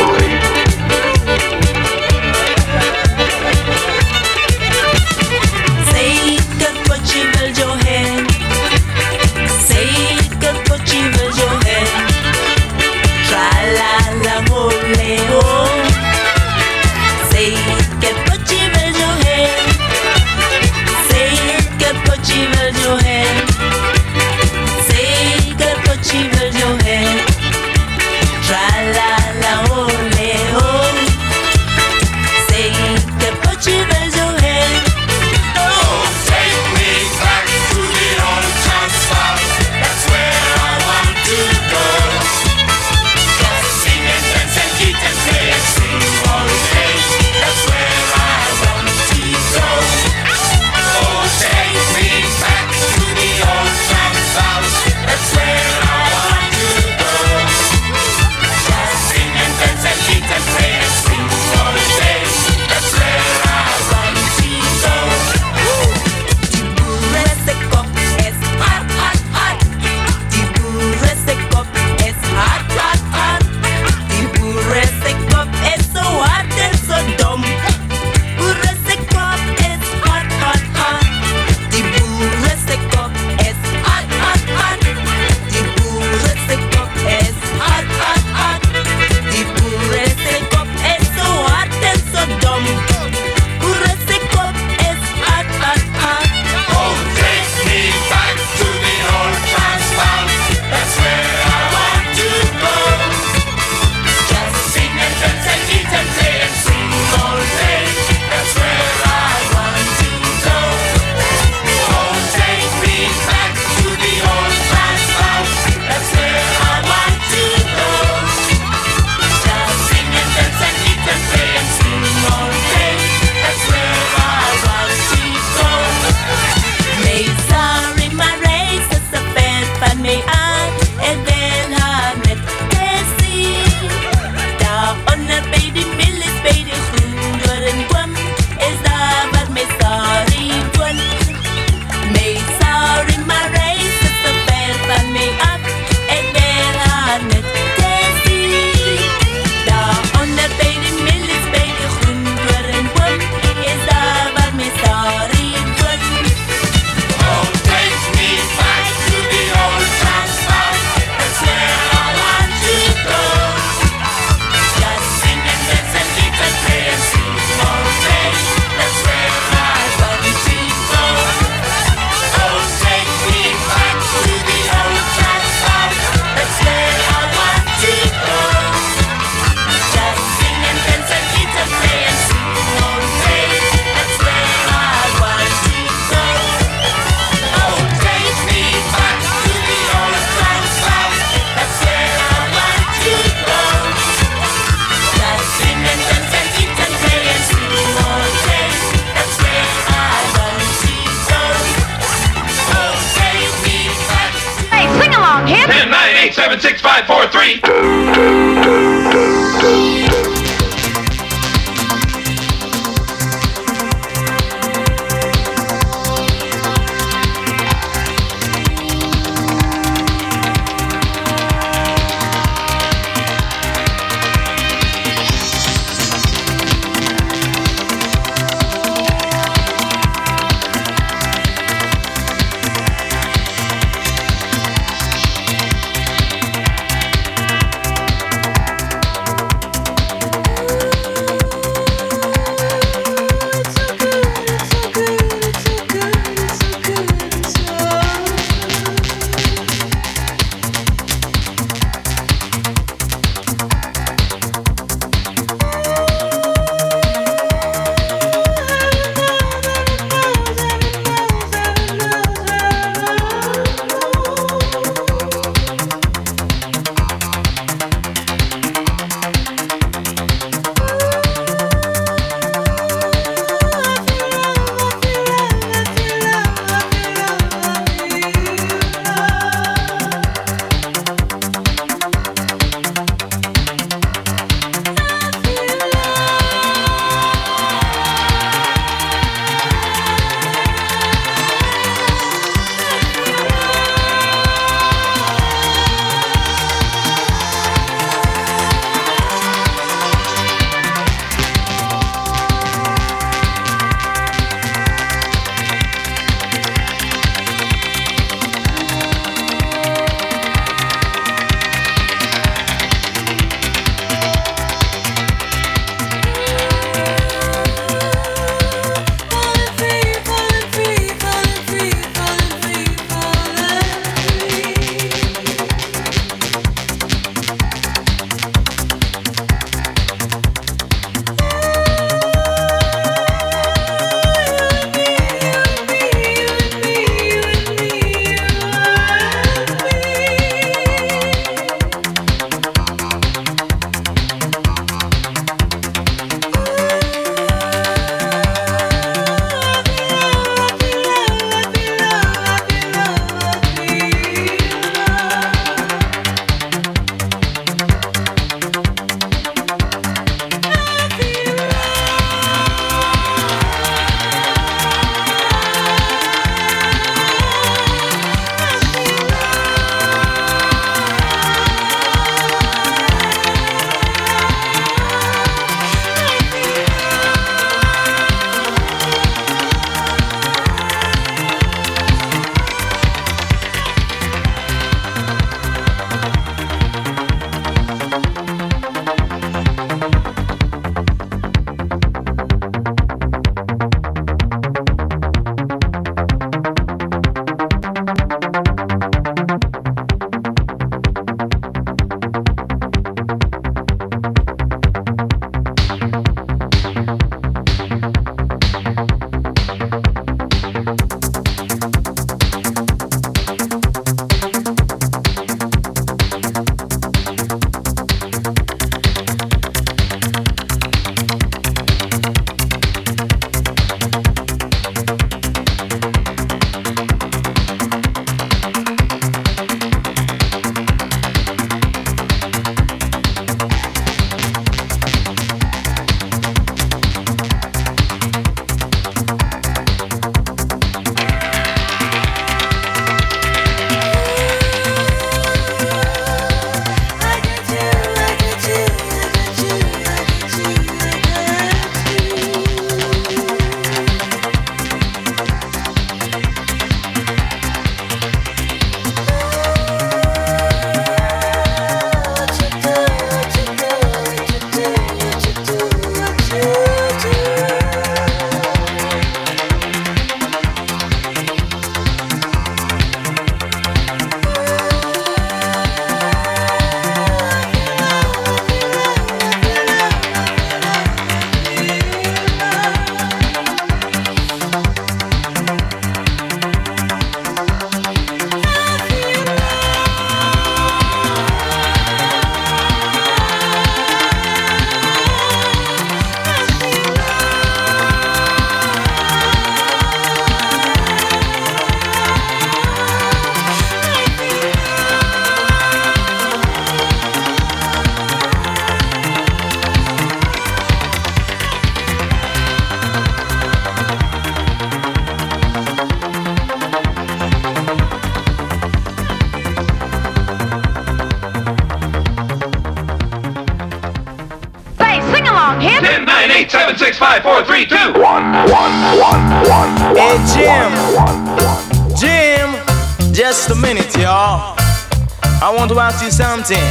Ask you something.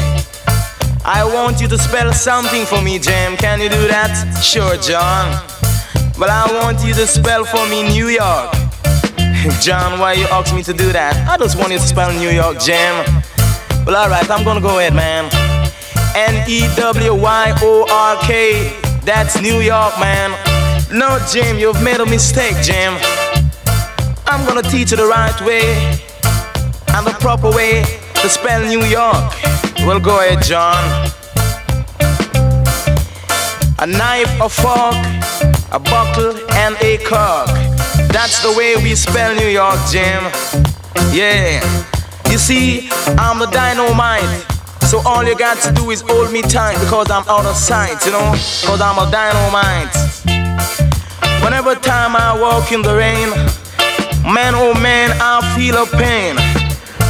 I want you to spell something for me, Jim. Can you do that? Sure, John. But I want you to spell for me New York. John, why you ask me to do that? I just want you to spell New York, Jim. Well, alright, I'm gonna go ahead, man. N E W Y O R K. That's New York, man. No, Jim, you've made a mistake, Jim. I'm gonna teach you the right way and the proper way to spell New York. Well, go ahead, John. A knife, a fork, a buckle, and a cork. That's the way we spell New York, Jim. Yeah. You see, I'm the dynamite. So all you got to do is hold me tight because I'm out of sight, you know? Because I'm a dynamite. Whenever time I walk in the rain, man oh man, I feel a pain.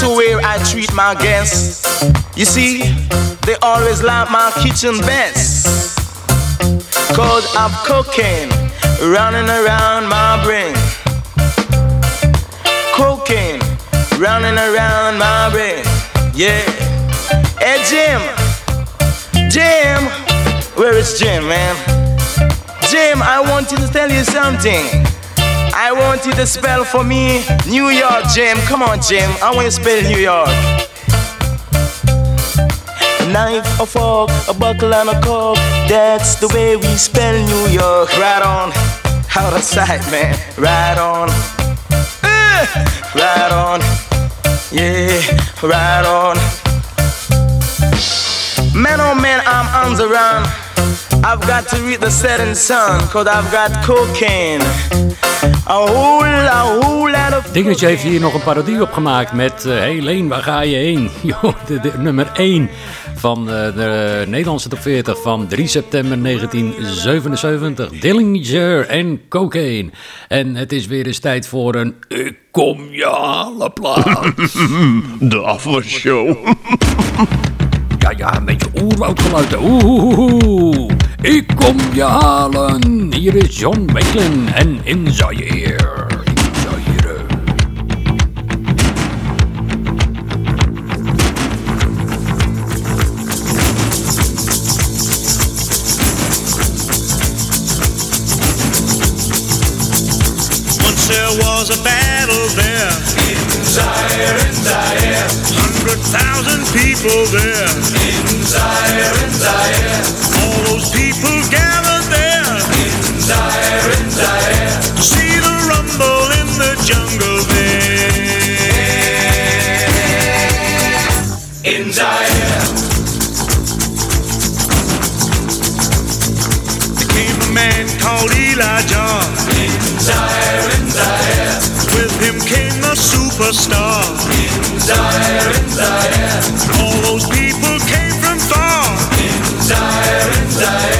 Matter where I treat my guests, you see, they always like my kitchen best. Cause I've cocaine running around my brain. Cocaine running around my brain. Yeah. Hey, Jim. Jim. Where is Jim, man? Jim, I want you to tell you something. I want you to spell for me New York, Jim. Come on, Jim. I want you to spell New York. A knife, a fork, a buckle, and a cork. That's the way we spell New York. Right on. Out of sight, man. Right on. Eh, Right on. Yeah, right on. Man, oh man, I'm on the run. I've got to read the setting sun, cause I've got cocaine. Dingetje heeft hier nog een parodie op gemaakt met eh Hey Leen, waar ga je heen? De, de nummer 1 van eh, de Nederlandse top 40 van 3 september 1977. Dillinger en Cocaine. En het is weer eens tijd voor een Ik kom je halen plaats. De afwasshow. Ja, ja, een beetje oerwoudgeluid. Oeh, oeh, oeh, oeh. Ik kom je halen. Hier is John Macklin en In Zaire. In Zaire. Once there was a battle there. In Zaire, in Zaire. Hundred thousand people there. In Zaire, in Zaire. All those people gathered there. In Zaire, in Zaire. To see the rumble in the jungle there. In Zaire. There came a man called Elijah. In Zaire, in Zaire. Superstar. In Zaire, in Zaire. All those people came from far. In Zaire, in Zaire.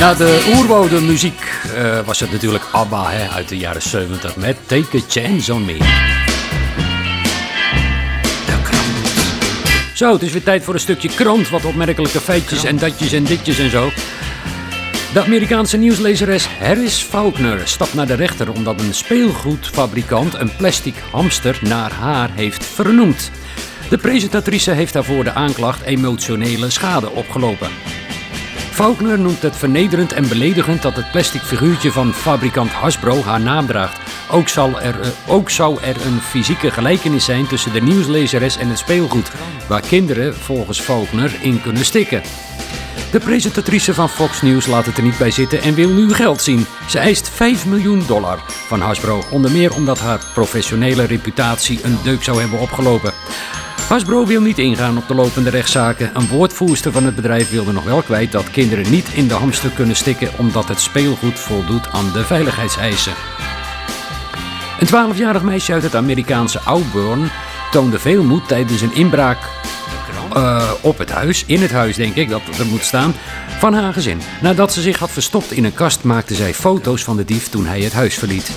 Na de oerbouwde muziek eh, was het natuurlijk ABBA hè, uit de jaren 70 met Take a Chance on Me. De krant. Zo, het is weer tijd voor een stukje krant. Wat opmerkelijke feitjes en datjes en ditjes en zo. De Amerikaanse nieuwslezeres Harris Faulkner stapt naar de rechter omdat een speelgoedfabrikant een plastic hamster naar haar heeft vernoemd. De presentatrice heeft daarvoor de aanklacht emotionele schade opgelopen. Faulkner noemt het vernederend en beledigend dat het plastic figuurtje van fabrikant Hasbro haar naam draagt. Ook, zal er, eh, ook zou er een fysieke gelijkenis zijn tussen de nieuwslezeres en het speelgoed, waar kinderen volgens Faulkner in kunnen stikken. De presentatrice van Fox News laat het er niet bij zitten en wil nu geld zien. Ze eist 5 miljoen dollar van Hasbro, onder meer omdat haar professionele reputatie een deuk zou hebben opgelopen. Hasbro wil niet ingaan op de lopende rechtszaken. Een woordvoerster van het bedrijf wilde nog wel kwijt dat kinderen niet in de hamster kunnen stikken omdat het speelgoed voldoet aan de veiligheidseisen. Een 12-jarig meisje uit het Amerikaanse Auburn toonde veel moed tijdens een inbraak eh, op het huis, in het huis denk ik dat er moet staan, van haar gezin. Nadat ze zich had verstopt in een kast maakte zij foto's van de dief toen hij het huis verliet.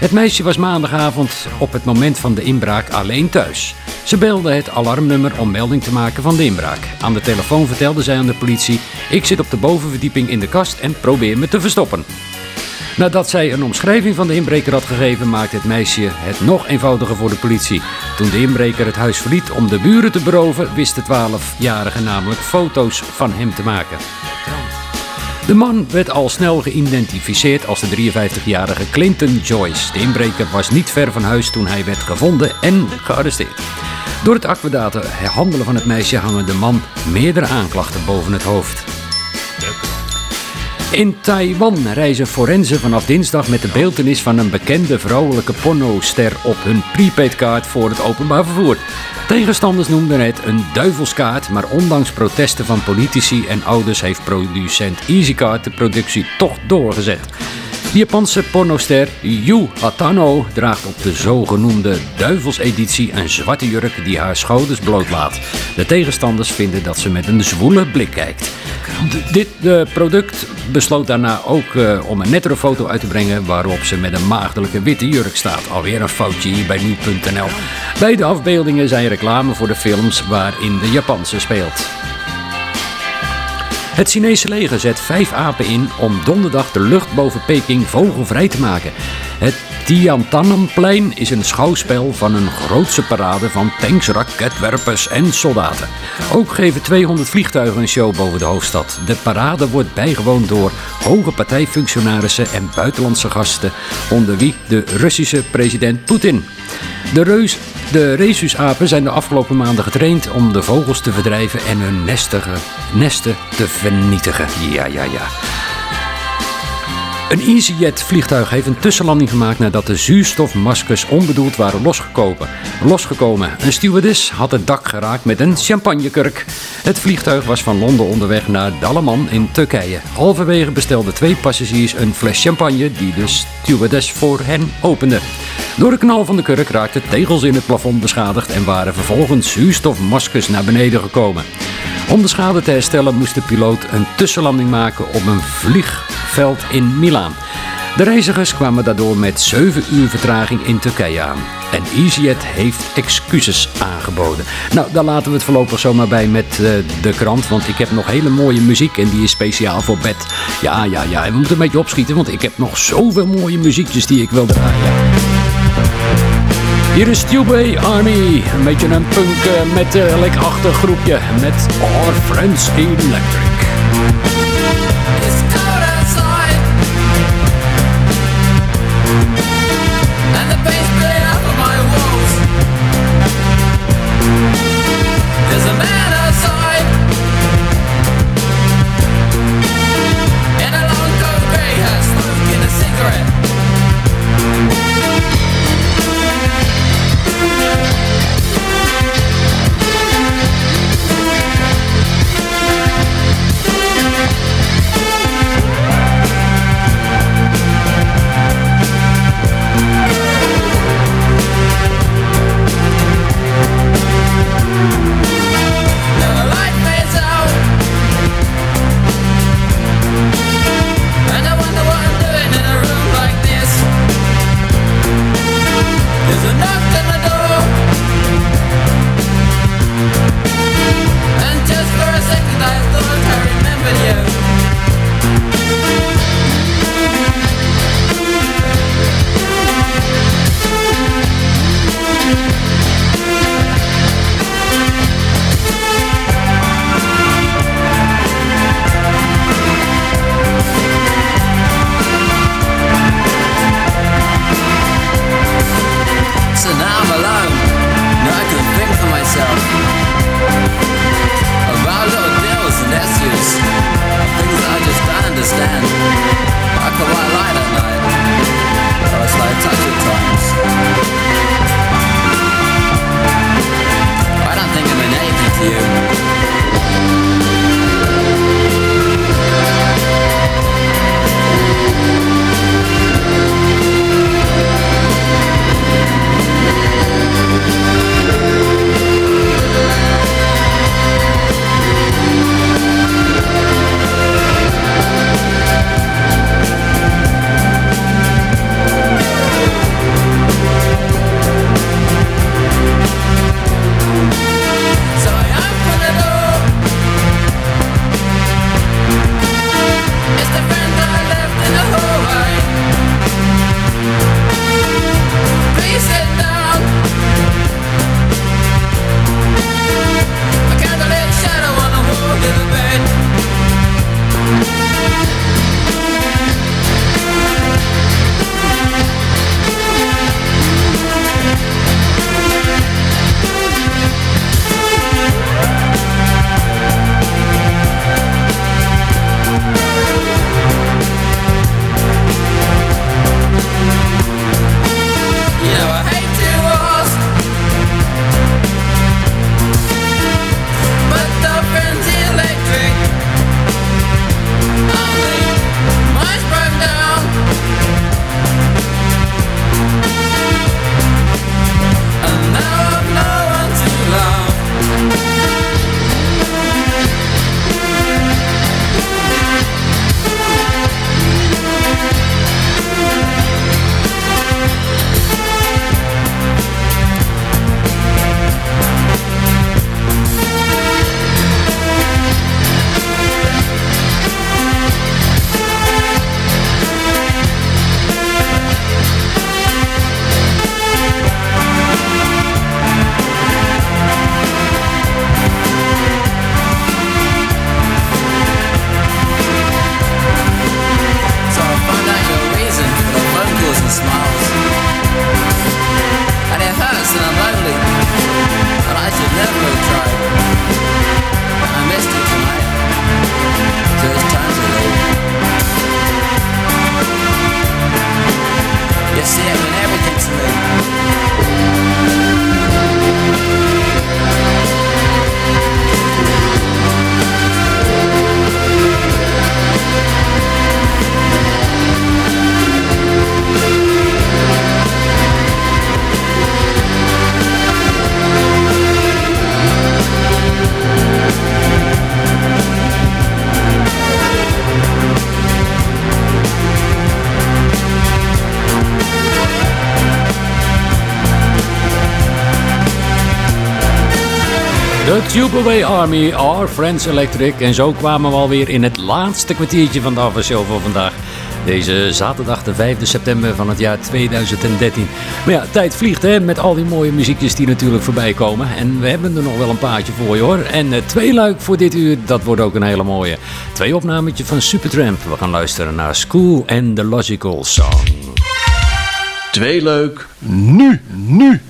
Het meisje was maandagavond op het moment van de inbraak alleen thuis. Ze belde het alarmnummer om melding te maken van de inbraak. Aan de telefoon vertelde zij aan de politie: Ik zit op de bovenverdieping in de kast en probeer me te verstoppen. Nadat zij een omschrijving van de inbreker had gegeven, maakte het meisje het nog eenvoudiger voor de politie. Toen de inbreker het huis verliet om de buren te beroven, wist de 12-jarige namelijk foto's van hem te maken. De man werd al snel geïdentificeerd als de 53-jarige Clinton Joyce. De inbreker was niet ver van huis toen hij werd gevonden en gearresteerd. Door het akkedate handelen van het meisje hangen de man meerdere aanklachten boven het hoofd. In Taiwan reizen forensen vanaf dinsdag met de beeltenis van een bekende vrouwelijke pornoster op hun prepaidkaart voor het openbaar vervoer. Tegenstanders noemden het een duivelskaart, maar ondanks protesten van politici en ouders heeft producent EasyCard de productie toch doorgezet. De Japanse pornoster Yu Hatano draagt op de zogenoemde duivelseditie een zwarte jurk die haar schouders blootlaat. De tegenstanders vinden dat ze met een zwoele blik kijkt. Dit eh, product besloot daarna ook eh, om een nettere foto uit te brengen waarop ze met een maagdelijke witte jurk staat. Alweer een foutje hier bij nu.nl. Beide afbeeldingen zijn reclame voor de films waarin de Japanse speelt. Het Chinese leger zet vijf apen in om donderdag de lucht boven Peking vogelvrij te maken. Het Tiananmenplein is een schouwspel van een grootse parade van tanks, raketwerpers en soldaten. Ook geven 200 vliegtuigen een show boven de hoofdstad. De parade wordt bijgewoond door hoge partijfunctionarissen en buitenlandse gasten, onder wie de Russische president Poetin. De, reus, de rhesusapen zijn de afgelopen maanden getraind om de vogels te verdrijven en hun nestige, nesten te vernietigen. Ja, ja, ja. Een EasyJet vliegtuig heeft een tussenlanding gemaakt nadat de zuurstofmaskers onbedoeld waren losgekomen. losgekomen. Een stewardess had het dak geraakt met een champagnekurk. Het vliegtuig was van Londen onderweg naar Dalaman in Turkije. Halverwege bestelden twee passagiers een fles champagne die de stewardess voor hen opende. Door de knal van de kurk raakten tegels in het plafond beschadigd en waren vervolgens zuurstofmaskers naar beneden gekomen. Om de schade te herstellen moest de piloot een tussenlanding maken op een vliegveld in Milaan. De reizigers kwamen daardoor met 7 uur vertraging in Turkije aan. En EasyJet heeft excuses aangeboden. Nou, daar laten we het voorlopig zomaar bij met eh, de krant. Want ik heb nog hele mooie muziek en die is speciaal voor bed. Ja, ja, ja. En we moeten een beetje opschieten, want ik heb nog zoveel mooie muziekjes die ik wil draaien. Hier is Tubey Army. Een beetje een punk eh, met een groepje. Met Our Friends Electric. Tubeway Army, Our Friends Electric. En zo kwamen we alweer in het laatste kwartiertje van de afwasshow voor vandaag. Deze zaterdag de 5 september van het jaar 2013. Maar ja, tijd vliegt hè, met al die mooie muziekjes die natuurlijk voorbij komen. En we hebben er nog wel een paardje voor je hoor. En eh, twee luik voor dit uur, dat wordt ook een hele mooie. Twee opnametjes van Supertramp. We gaan luisteren naar School and the Logical Song. Twee leuk. Nu, nu,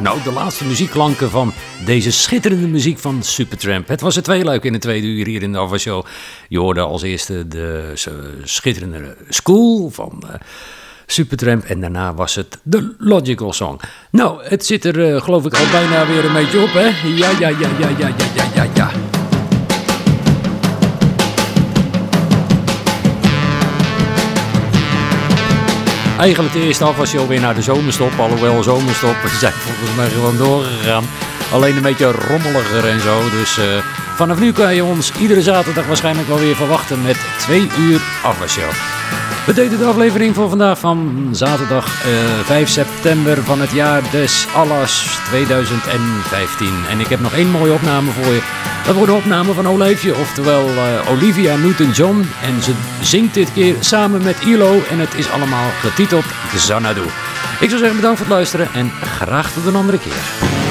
Nou, de laatste muziekklanken van deze schitterende muziek van Supertramp. Het was het tweeluik in de tweede uur hier in de Ava Show. Je hoorde als eerste de s- schitterende School van eh, Supertramp. En daarna was het de Logical Song. Nou, het zit er eh, geloof ik al bijna weer een beetje op, hè? Ja, ja, ja, ja, ja, ja, ja, ja. Eigenlijk de eerste af was je alweer naar de zomerstop. Alhoewel zomerstop, we zijn volgens mij gewoon doorgegaan. Alleen een beetje rommeliger en zo. Dus eh, vanaf nu kan je ons iedere zaterdag waarschijnlijk wel weer verwachten met twee uur afwasshow. We deden de aflevering voor vandaag van zaterdag eh, 5 september van het jaar des Allas 2015. En ik heb nog één mooie opname voor je. Dat wordt een opname van Olijfje, oftewel eh, Olivia Newton-John. En ze zingt dit keer samen met ILO en het is allemaal getiteld Xanadu. Ik zou zeggen bedankt voor het luisteren en graag tot een andere keer.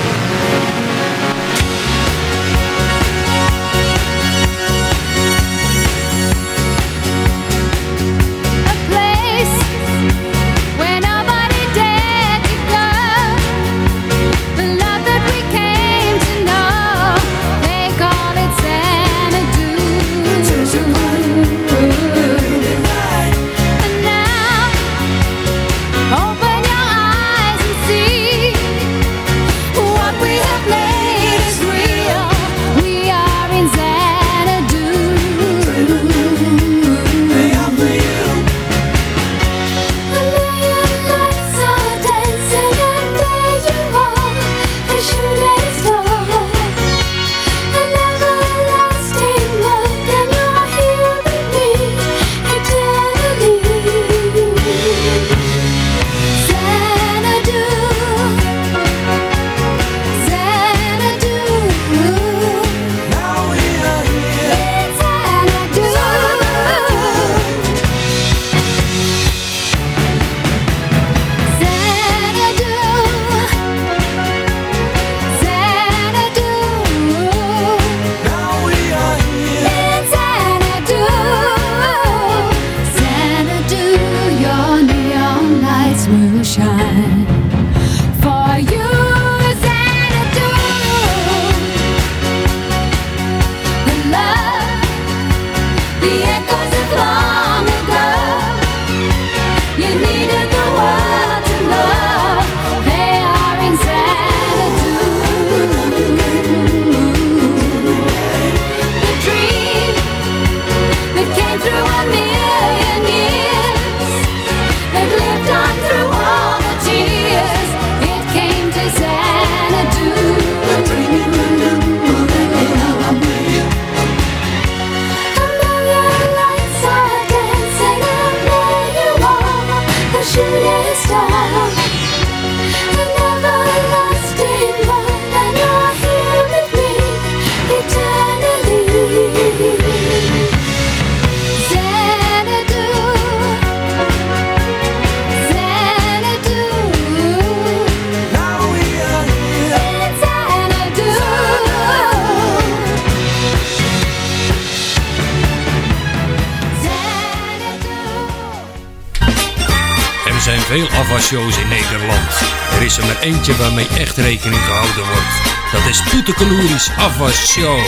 eentje waarmee echt rekening gehouden wordt. Dat is Poetekaloeris Afwas Show.